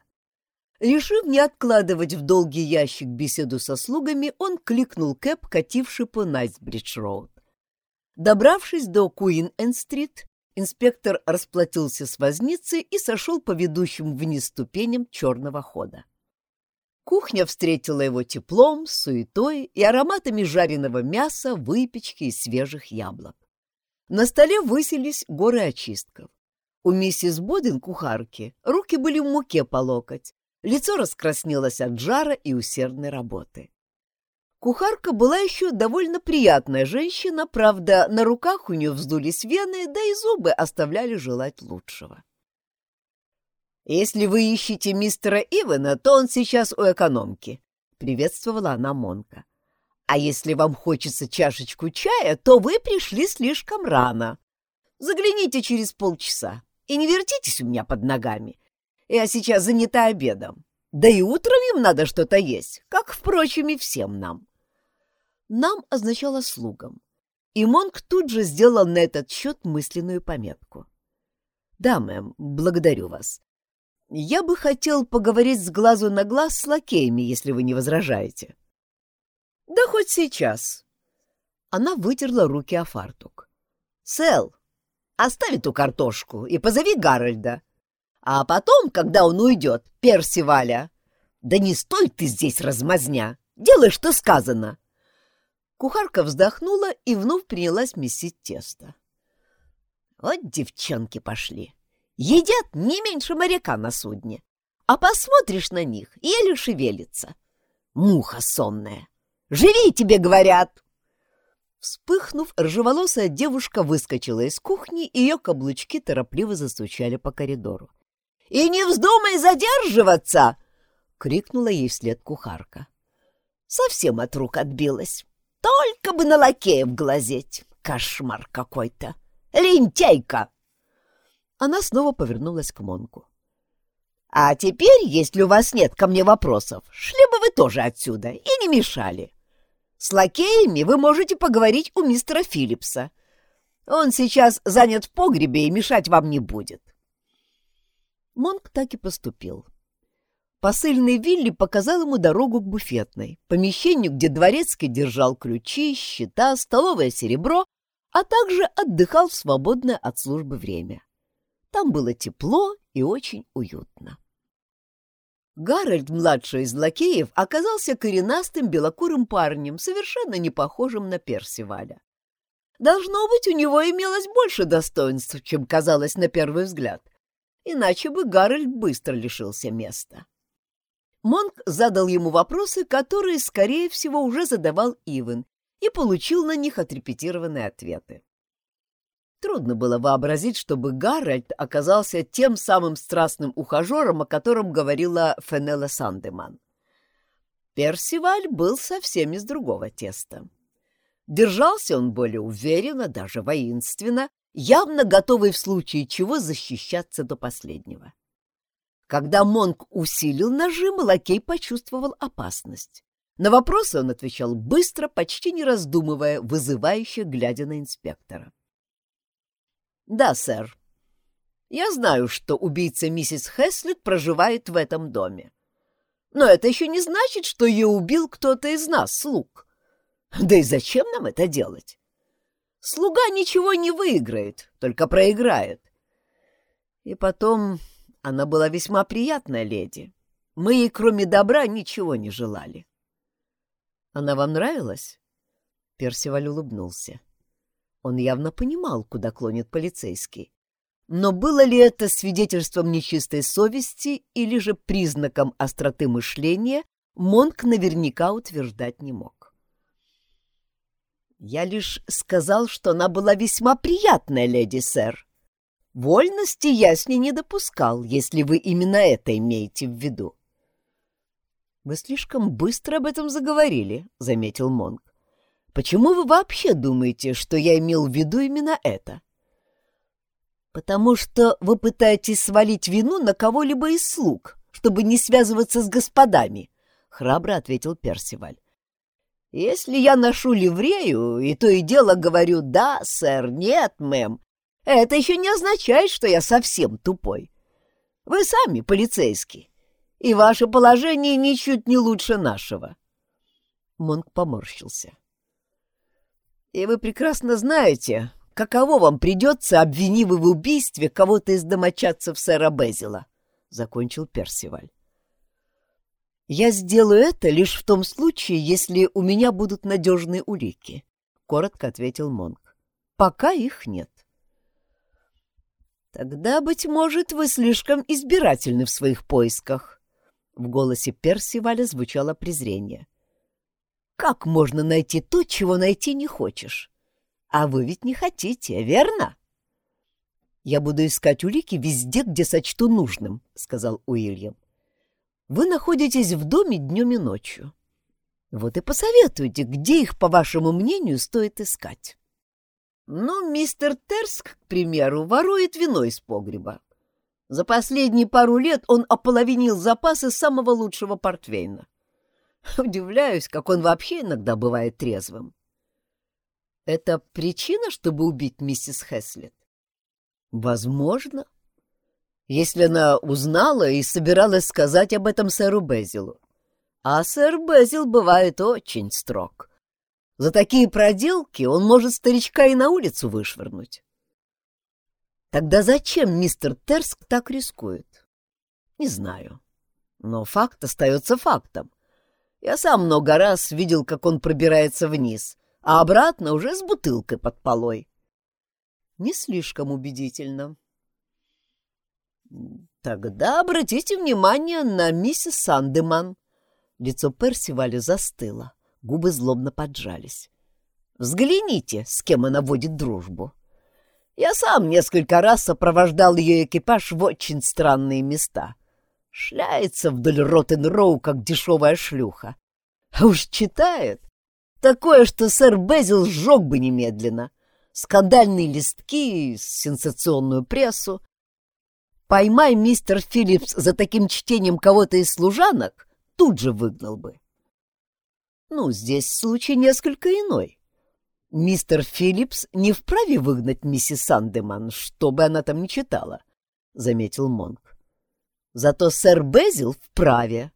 Решив не откладывать в долгий ящик беседу со слугами, он кликнул Кэп, кативший по Найтсбридж-роуд. Добравшись до Куин-Энн-стрит, инспектор расплатился с возницей и сошел по ведущим вниз ступеням черного хода. Кухня встретила его теплом, суетой и ароматами жареного мяса, выпечки и свежих яблок. На столе высились горы очистков. У миссис Бодин, кухарки, руки были в муке по локоть, лицо раскраснелось от жара и усердной работы. Кухарка была еще довольно приятная женщина, правда, на руках у нее вздулись вены, да и зубы оставляли желать лучшего. «Если вы ищете мистера Ивана, то он сейчас у экономки», — приветствовала она Монка. «А если вам хочется чашечку чая, то вы пришли слишком рано. Загляните через полчаса и не вертитесь у меня под ногами. Я сейчас занята обедом. Да и утром им надо что-то есть, как, впрочем, и всем нам». «Нам» означало «слугам», и Монк тут же сделал на этот счет мысленную пометку. «Да, мэм, благодарю вас. Я бы хотел поговорить с глазу на глаз с лакеями, если вы не возражаете. Да хоть сейчас. Она вытерла руки о фартук. Сэл, оставь эту картошку и позови Гарольда. А потом, когда он уйдет, Персиваля. Да не стой ты здесь, размазня. Делай, что сказано. Кухарка вздохнула и вновь принялась месить тесто. Вот девчонки пошли. Едят не меньше моряка на судне. А посмотришь на них, еле шевелится. Муха сонная. «Живи, тебе говорят!» Вспыхнув, ржеволосая девушка выскочила из кухни, и ее каблучки торопливо застучали по коридору. «И не вздумай задерживаться!» — крикнула ей вслед кухарка. Совсем от рук отбилась. Только бы на лакеев глазеть. Кошмар какой-то. Лентяйка! Она снова повернулась к Монку. «А теперь, если у вас нет ко мне вопросов, шли бы вы тоже отсюда и не мешали. С лакеями вы можете поговорить у мистера Филлипса. Он сейчас занят в погребе и мешать вам не будет». Монк так и поступил. Посыльный Вилли показал ему дорогу к буфетной, помещению, где дворецкий держал ключи, счета, столовое серебро, а также отдыхал в свободное от службы время. Там было тепло и очень уютно. Гарольд, младший из лакеев, оказался коренастым белокурым парнем, совершенно не похожим на Персиваля. Должно быть, у него имелось больше достоинств, чем казалось на первый взгляд, иначе бы Гарольд быстро лишился места. Монк задал ему вопросы, которые, скорее всего, уже задавал Ивэн, и получил на них отрепетированные ответы. Трудно было вообразить, чтобы Гарольд оказался тем самым страстным ухажером, о котором говорила Фенелла Сандеман. Персиваль был совсем из другого теста. Держался он более уверенно, даже воинственно, явно готовый в случае чего защищаться до последнего. Когда Монк усилил нажим, лакей почувствовал опасность. На вопросы он отвечал быстро, почти не раздумывая, вызывающе глядя на инспектора. «Да, сэр. Я знаю, что убийца миссис Хэслет проживает в этом доме. Но это еще не значит, что ее убил кто-то из нас, слуг. Да и зачем нам это делать? Слуга ничего не выиграет, только проиграет. И потом она была весьма приятная леди. Мы ей, кроме добра, ничего не желали. Она вам нравилась? Персиваль улыбнулся. Он явно понимал, куда клонит полицейский. Но было ли это свидетельством нечистой совести или же признаком остроты мышления, Монк наверняка утверждать не мог. «Я лишь сказал, что она была весьма приятная леди, сэр. Вольности я с ней не допускал, если вы именно это имеете в виду». «Вы слишком быстро об этом заговорили», — заметил Монк. Почему вы вообще думаете, что я имел в виду именно это? Потому что вы пытаетесь свалить вину на кого-либо из слуг, чтобы не связываться с господами, храбро ответил Персиваль. Если я ношу ливрею и то и дело говорю «да, сэр», «нет, мэм», это еще не означает, что я совсем тупой. Вы сами полицейский, и ваше положение ничуть не лучше нашего. Монк поморщился. И вы прекрасно знаете, каково вам придется, обвинив в убийстве кого-то из домочадцев сэра Безила, — закончил Персиваль. «Я сделаю это лишь в том случае, если у меня будут надежные улики», — коротко ответил Монк. «Пока их нет». «Тогда, быть может, вы слишком избирательны в своих поисках». В голосе Персиваля звучало презрение. «Как можно найти то, чего найти не хочешь? А вы ведь не хотите, верно?» «Я буду искать улики везде, где сочту нужным», — сказал Уильям. «Вы находитесь в доме днем и ночью. Вот и посоветуйте, где их, по вашему мнению, стоит искать». Ну, мистер Терск, к примеру, ворует вино из погреба. За последние пару лет он ополовинил запасы самого лучшего портвейна. *laughs* Удивляюсь, как он вообще иногда бывает трезвым. Это причина, чтобы убить миссис Хэслет? Возможно. Если она узнала и собиралась сказать об этом сэру Безилу. А сэр Безил бывает очень строг. За такие проделки он может старичка и на улицу вышвырнуть. Тогда зачем мистер Терск так рискует? Не знаю. Но факт остается фактом. Я сам много раз видел, как он пробирается вниз, а обратно уже с бутылкой под полой. Не слишком убедительно. Тогда обратите внимание на миссис Сандеман. Лицо Персиваля застыло. Губы злобно поджались. «Взгляните, с кем она водит дружбу. Я сам несколько раз сопровождал ее экипаж в очень странные места. Шляется вдоль Роттен-Роу, как дешевая шлюха. А уж читает. Такое, что сэр Безил сжег бы немедленно. Скандальные листки, сенсационную прессу. Поймай мистер Филлипс за таким чтением кого-то из служанок, тут же выгнал бы. Ну, здесь случай несколько иной. Мистер Филлипс не вправе выгнать миссис Сандеман, что бы она там ни читала, — заметил Монк. Зато сэр Безил вправе.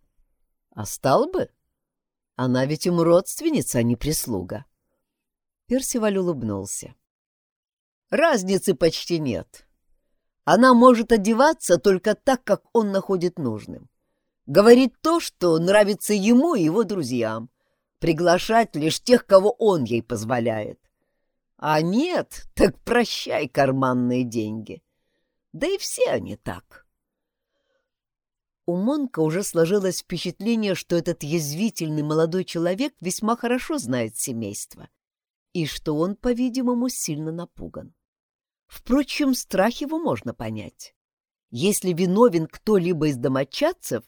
А стал бы? Она ведь ему родственница, а не прислуга. Персиваль улыбнулся. Разницы почти нет. Она может одеваться только так, как он находит нужным. Говорит то, что нравится ему и его друзьям приглашать лишь тех, кого он ей позволяет. А нет, так прощай карманные деньги. Да и все они так. У Монка уже сложилось впечатление, что этот язвительный молодой человек весьма хорошо знает семейство, и что он, по-видимому, сильно напуган. Впрочем, страх его можно понять. Если виновен кто-либо из домочадцев,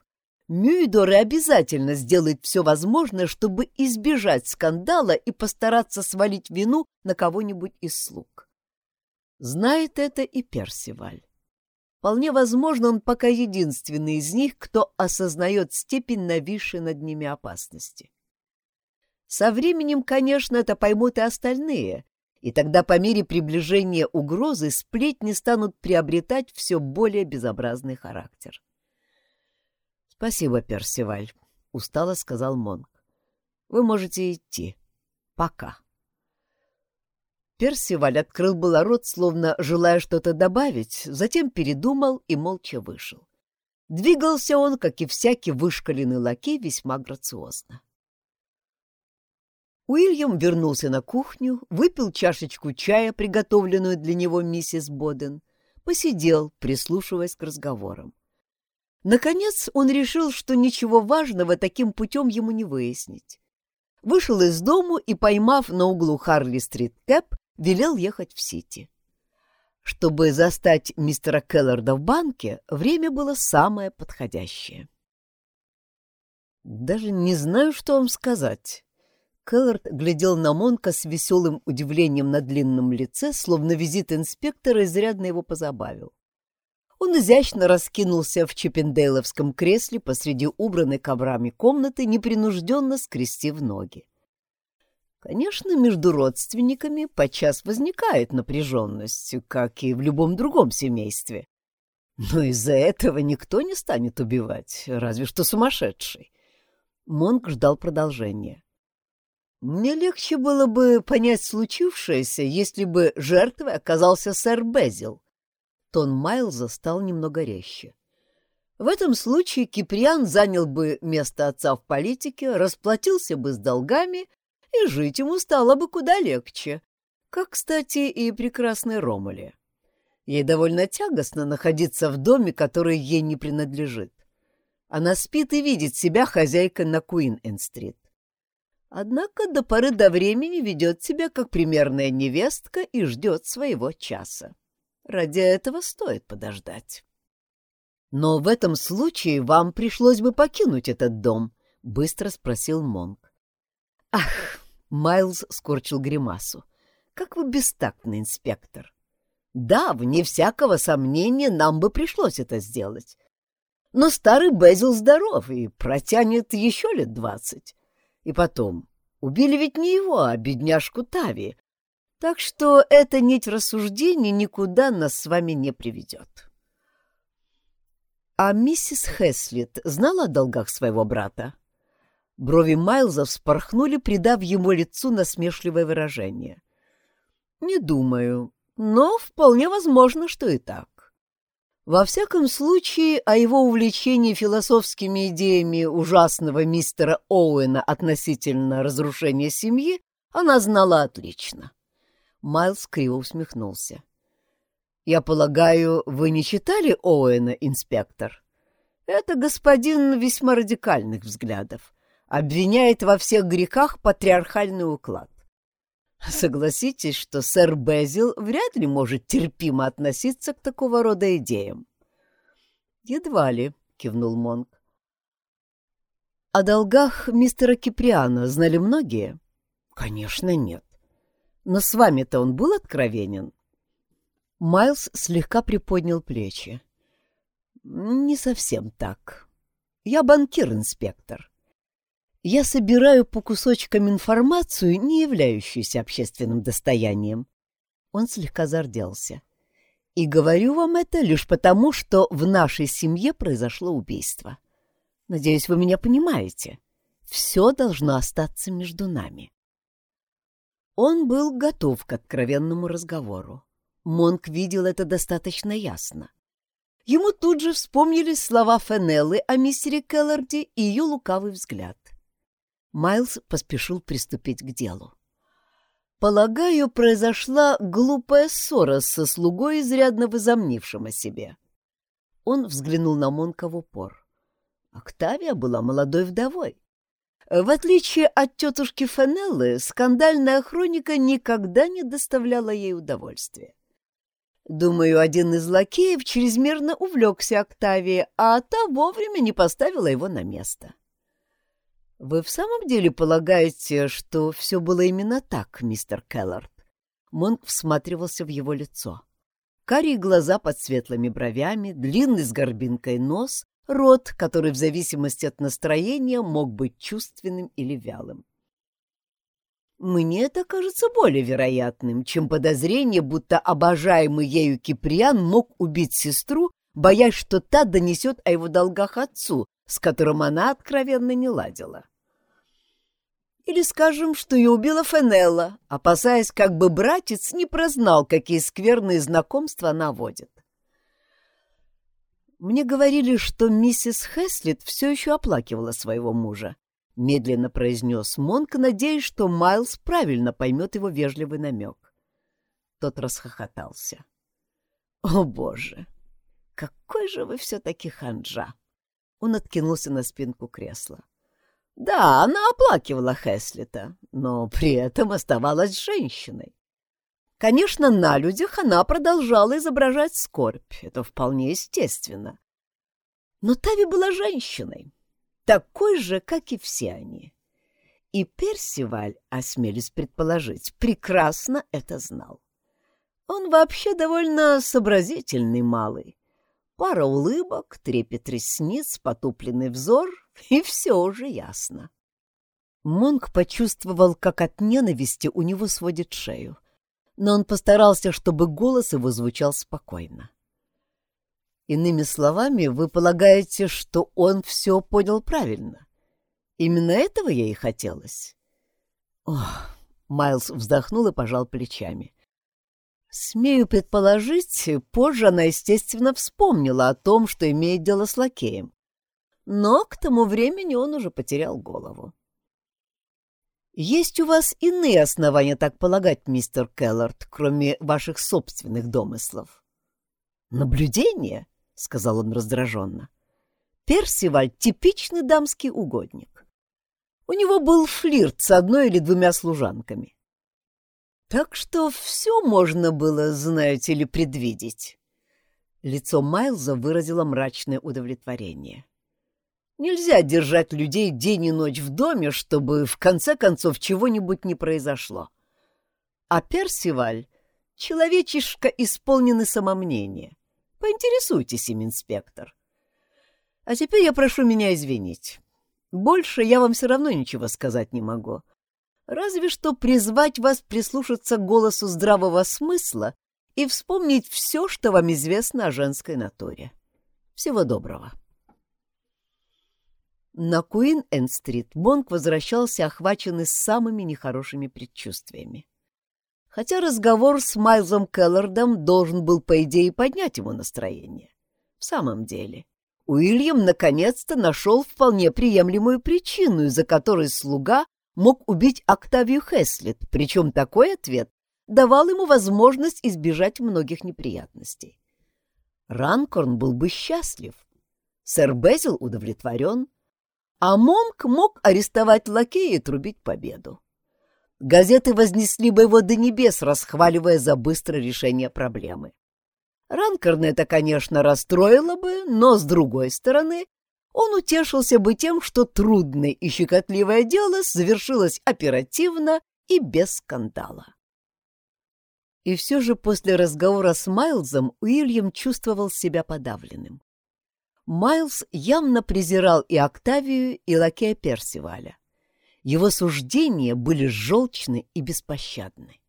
Мюидоры обязательно сделает все возможное, чтобы избежать скандала и постараться свалить вину на кого-нибудь из слуг. Знает это и Персиваль. Вполне возможно, он пока единственный из них, кто осознает степень нависшей над ними опасности. Со временем, конечно, это поймут и остальные, и тогда по мере приближения угрозы сплетни станут приобретать все более безобразный характер. «Спасибо, Персиваль», — устало сказал Монк. «Вы можете идти. Пока». Персиваль открыл было рот, словно желая что-то добавить, затем передумал и молча вышел. Двигался он, как и всякий вышкаленный лакей, весьма грациозно. Уильям вернулся на кухню, выпил чашечку чая, приготовленную для него миссис Боден, посидел, прислушиваясь к разговорам. Наконец он решил, что ничего важного таким путем ему не выяснить. Вышел из дому и, поймав на углу Харли-стрит Кэп, велел ехать в Сити. Чтобы застать мистера Келларда в банке, время было самое подходящее. «Даже не знаю, что вам сказать». Келлард глядел на Монка с веселым удивлением на длинном лице, словно визит инспектора изрядно его позабавил. Он изящно раскинулся в чиппендейловском кресле посреди убранной коврами комнаты, непринужденно скрестив ноги. Конечно, между родственниками подчас возникает напряженность, как и в любом другом семействе. Но из-за этого никто не станет убивать, разве что сумасшедший. Монк ждал продолжения. Мне легче было бы понять случившееся, если бы жертвой оказался сэр Безил. Тон Майлза стал немного резче. В этом случае Киприан занял бы место отца в политике, расплатился бы с долгами, и жить ему стало бы куда легче, как, кстати, и прекрасной Ромуле. Ей довольно тягостно находиться в доме, который ей не принадлежит. Она спит и видит себя хозяйкой на Куин-Энд-стрит. Однако до поры до времени ведет себя как примерная невестка и ждет своего часа. Ради этого стоит подождать. Но в этом случае вам пришлось бы покинуть этот дом, — быстро спросил Монк. Ах, Майлз скорчил гримасу. Как вы бестактный инспектор. Да, вне всякого сомнения, нам бы пришлось это сделать. Но старый Безил здоров и протянет еще лет двадцать. И потом, убили ведь не его, а бедняжку Тави. Так что эта нить рассуждений никуда нас с вами не приведет. А миссис Хеслит знала о долгах своего брата? Брови Майлза вспорхнули, придав ему лицу насмешливое выражение. «Не думаю, но вполне возможно, что и так. Во всяком случае, о его увлечении философскими идеями ужасного мистера Оуэна относительно разрушения семьи она знала отлично. Майлз криво усмехнулся. «Я полагаю, вы не читали Оуэна, инспектор? Это господин весьма радикальных взглядов. Обвиняет во всех грехах патриархальный уклад. Согласитесь, что сэр Безил вряд ли может терпимо относиться к такого рода идеям. Едва ли, кивнул Монк. О долгах мистера Киприана знали многие? Конечно, нет. Но с вами-то он был откровенен? Майлз слегка приподнял плечи. Не совсем так. Я банкир-инспектор. Я собираю по кусочкам информацию, не являющуюся общественным достоянием. Он слегка зарделся. И говорю вам это лишь потому, что в нашей семье произошло убийство. Надеюсь, вы меня понимаете. Все должно остаться между нами. Он был готов к откровенному разговору. Монк видел это достаточно ясно. Ему тут же вспомнились слова Фенеллы о мистере Келларде и ее лукавый взгляд. Майлз поспешил приступить к делу. Полагаю, произошла глупая ссора со слугой, изрядно возомнившим о себе. Он взглянул на Монка в упор. Октавия была молодой вдовой. В отличие от тетушки Фенеллы, скандальная хроника никогда не доставляла ей удовольствия. Думаю, один из лакеев чрезмерно увлекся Октавией, а та вовремя не поставила его на место. — «Вы в самом деле полагаете, что все было именно так, мистер Келлард?» Монк всматривался в его лицо. Карие глаза под светлыми бровями, длинный с горбинкой нос, рот, который в зависимости от настроения мог быть чувственным или вялым. Мне это кажется более вероятным, чем подозрение, будто обожаемый ею Киприан мог убить сестру, боясь, что та донесет о его долгах отцу, с которым она откровенно не ладила. Или скажем, что ее убила Фенелла, опасаясь, как бы братец не прознал, какие скверные знакомства она водит. Мне говорили, что миссис Хеслит все еще оплакивала своего мужа, — медленно произнес Монк, надеясь, что Майлз правильно поймет его вежливый намек. Тот расхохотался. — О, боже! Какой же вы все-таки ханжа! Он откинулся на спинку кресла. Да, она оплакивала Хеслита, но при этом оставалась женщиной. Конечно, на людях она продолжала изображать скорбь, это вполне естественно. Но Тави была женщиной, такой же, как и все они. И Персиваль, осмелюсь предположить, прекрасно это знал. Он вообще довольно сообразительный малый, Пара улыбок, трепет ресниц, потупленный взор, и все уже ясно. Монк почувствовал, как от ненависти у него сводит шею, но он постарался, чтобы голос его звучал спокойно. Иными словами, вы полагаете, что он все понял правильно? Именно этого ей хотелось. Ох, Майлз вздохнул и пожал плечами. Смею предположить, позже она, естественно, вспомнила о том, что имеет дело с лакеем. Но к тому времени он уже потерял голову. Есть у вас иные основания так полагать, мистер Келлард, кроме ваших собственных домыслов? Наблюдение, сказал он раздраженно. Персиваль — типичный дамский угодник. У него был флирт с одной или двумя служанками. Так что все можно было, знаете ли, предвидеть. Лицо Майлза выразило мрачное удовлетворение. Нельзя держать людей день и ночь в доме, чтобы в конце концов чего-нибудь не произошло. А Персиваль — человечишка, исполненный самомнения. Поинтересуйтесь им, инспектор. А теперь я прошу меня извинить. Больше я вам все равно ничего сказать не могу. Разве что призвать вас прислушаться к голосу здравого смысла и вспомнить все, что вам известно о женской натуре. Всего доброго. На Куин-Энд-стрит Бонг возвращался охваченный самыми нехорошими предчувствиями. Хотя разговор с Майлзом Келлардом должен был, по идее, поднять ему настроение. В самом деле, Уильям наконец-то нашел вполне приемлемую причину, из-за которой слуга мог убить Октавию Хеслет, причем такой ответ давал ему возможность избежать многих неприятностей. Ранкорн был бы счастлив. Сэр Безил удовлетворен, а Монк мог арестовать лакея и трубить победу. Газеты вознесли бы его до небес, расхваливая за быстрое решение проблемы. Ранкорна это, конечно, расстроило бы, но, с другой стороны, он утешился бы тем, что трудное и щекотливое дело завершилось оперативно и без скандала. И все же после разговора с Майлзом Уильям чувствовал себя подавленным. Майлз явно презирал и Октавию, и лакея Персиваля. Его суждения были желчны и беспощадны.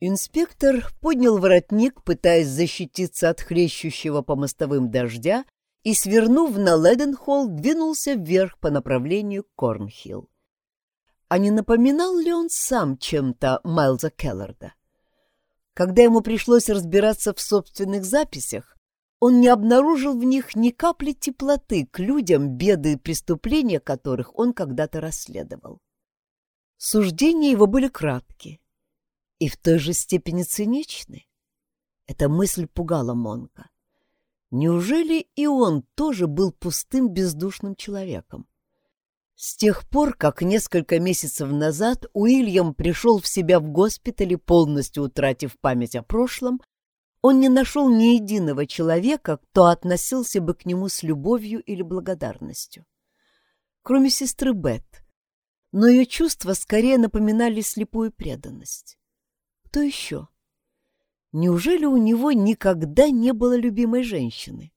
Инспектор поднял воротник, пытаясь защититься от хлещущего по мостовым дождя, и, свернув на Леденхолл, двинулся вверх по направлению Корнхилл. А не напоминал ли он сам чем-то Майлза Келларда? Когда ему пришлось разбираться в собственных записях, он не обнаружил в них ни капли теплоты к людям, беды и преступления которых он когда-то расследовал. Суждения его были кратки и в той же степени циничны. Эта мысль пугала Монка. Неужели и он тоже был пустым бездушным человеком? С тех пор, как несколько месяцев назад Уильям пришел в себя в госпитале, полностью утратив память о прошлом, он не нашел ни единого человека, кто относился бы к нему с любовью или благодарностью. Кроме сестры Бет, но ее чувства скорее напоминали слепую преданность. Кто еще? Неужели у него никогда не было любимой женщины?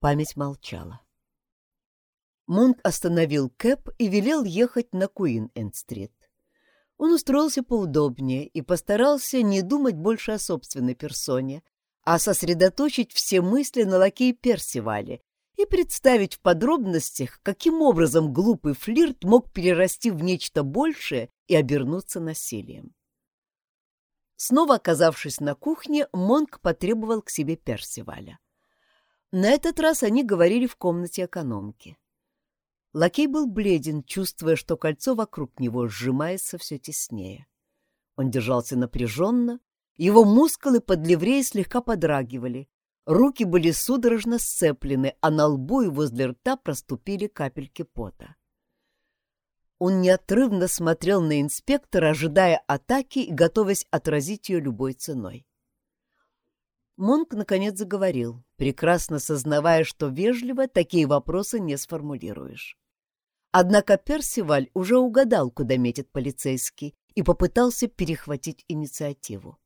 Память молчала. Монк остановил Кэп и велел ехать на Куин-Энд-стрит. Он устроился поудобнее и постарался не думать больше о собственной персоне, а сосредоточить все мысли на лакее Персивале и представить в подробностях, каким образом глупый флирт мог перерасти в нечто большее и обернуться насилием. Снова оказавшись на кухне, Монк потребовал к себе Персиваля. На этот раз они говорили в комнате экономки. Лакей был бледен, чувствуя, что кольцо вокруг него сжимается все теснее. Он держался напряженно, его мускулы под ливреей слегка подрагивали, руки были судорожно сцеплены, а на лбу и возле рта проступили капельки пота. Он неотрывно смотрел на инспектора, ожидая атаки и готовясь отразить ее любой ценой. Монк наконец заговорил, прекрасно сознавая, что вежливо такие вопросы не сформулируешь. Однако Персиваль уже угадал, куда метит полицейский, и попытался перехватить инициативу.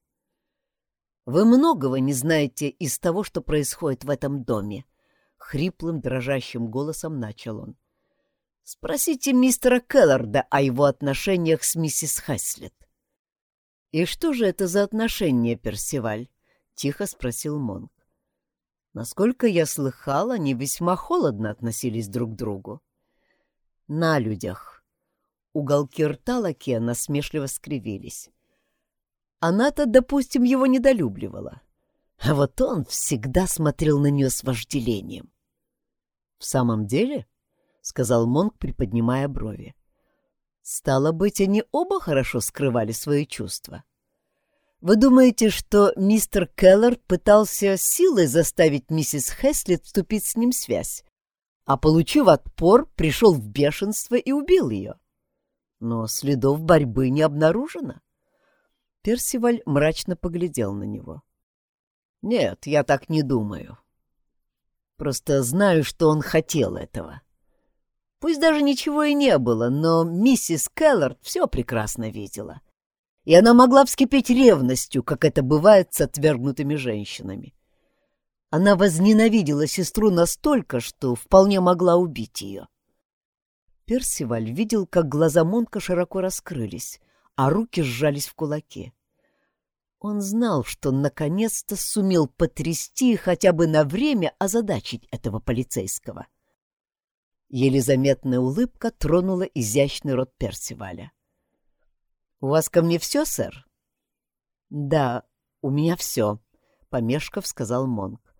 «Вы многого не знаете из того, что происходит в этом доме», — хриплым, дрожащим голосом начал он. Спросите мистера Келларда о его отношениях с миссис Хаслет. «И что же это за отношения, Персиваль?» — тихо спросил Монк. Насколько я слыхал, они весьма холодно относились друг к другу. На людях. Уголки рта Лаке насмешливо скривились. Она-то, допустим, его недолюбливала. А вот он всегда смотрел на нее с вожделением. — В самом деле? — сказал Монк, приподнимая брови. — Стало быть, они оба хорошо скрывали свои чувства. Вы думаете, что мистер Келлер пытался силой заставить миссис Хеслет вступить с ним в связь, а, получив отпор, пришел в бешенство и убил ее? Но следов борьбы не обнаружено. Персиваль мрачно поглядел на него. «Нет, я так не думаю. Просто знаю, что он хотел этого. Пусть даже ничего и не было, но миссис Келлард все прекрасно видела» и она могла вскипеть ревностью, как это бывает с отвергнутыми женщинами. Она возненавидела сестру настолько, что вполне могла убить ее. Персиваль видел, как глаза Монка широко раскрылись, а руки сжались в кулаки. Он знал, что наконец-то сумел потрясти хотя бы на время озадачить этого полицейского. Еле заметная улыбка тронула изящный рот Персиваля. «У вас ко мне все, сэр?» «Да, у меня все», — помешков сказал Монк.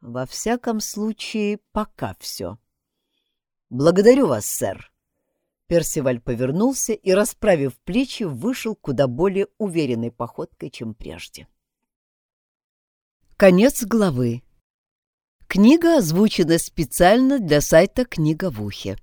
«Во всяком случае, пока все». «Благодарю вас, сэр». Персиваль повернулся и, расправив плечи, вышел куда более уверенной походкой, чем прежде. Конец главы. Книга озвучена специально для сайта «Книга в ухе».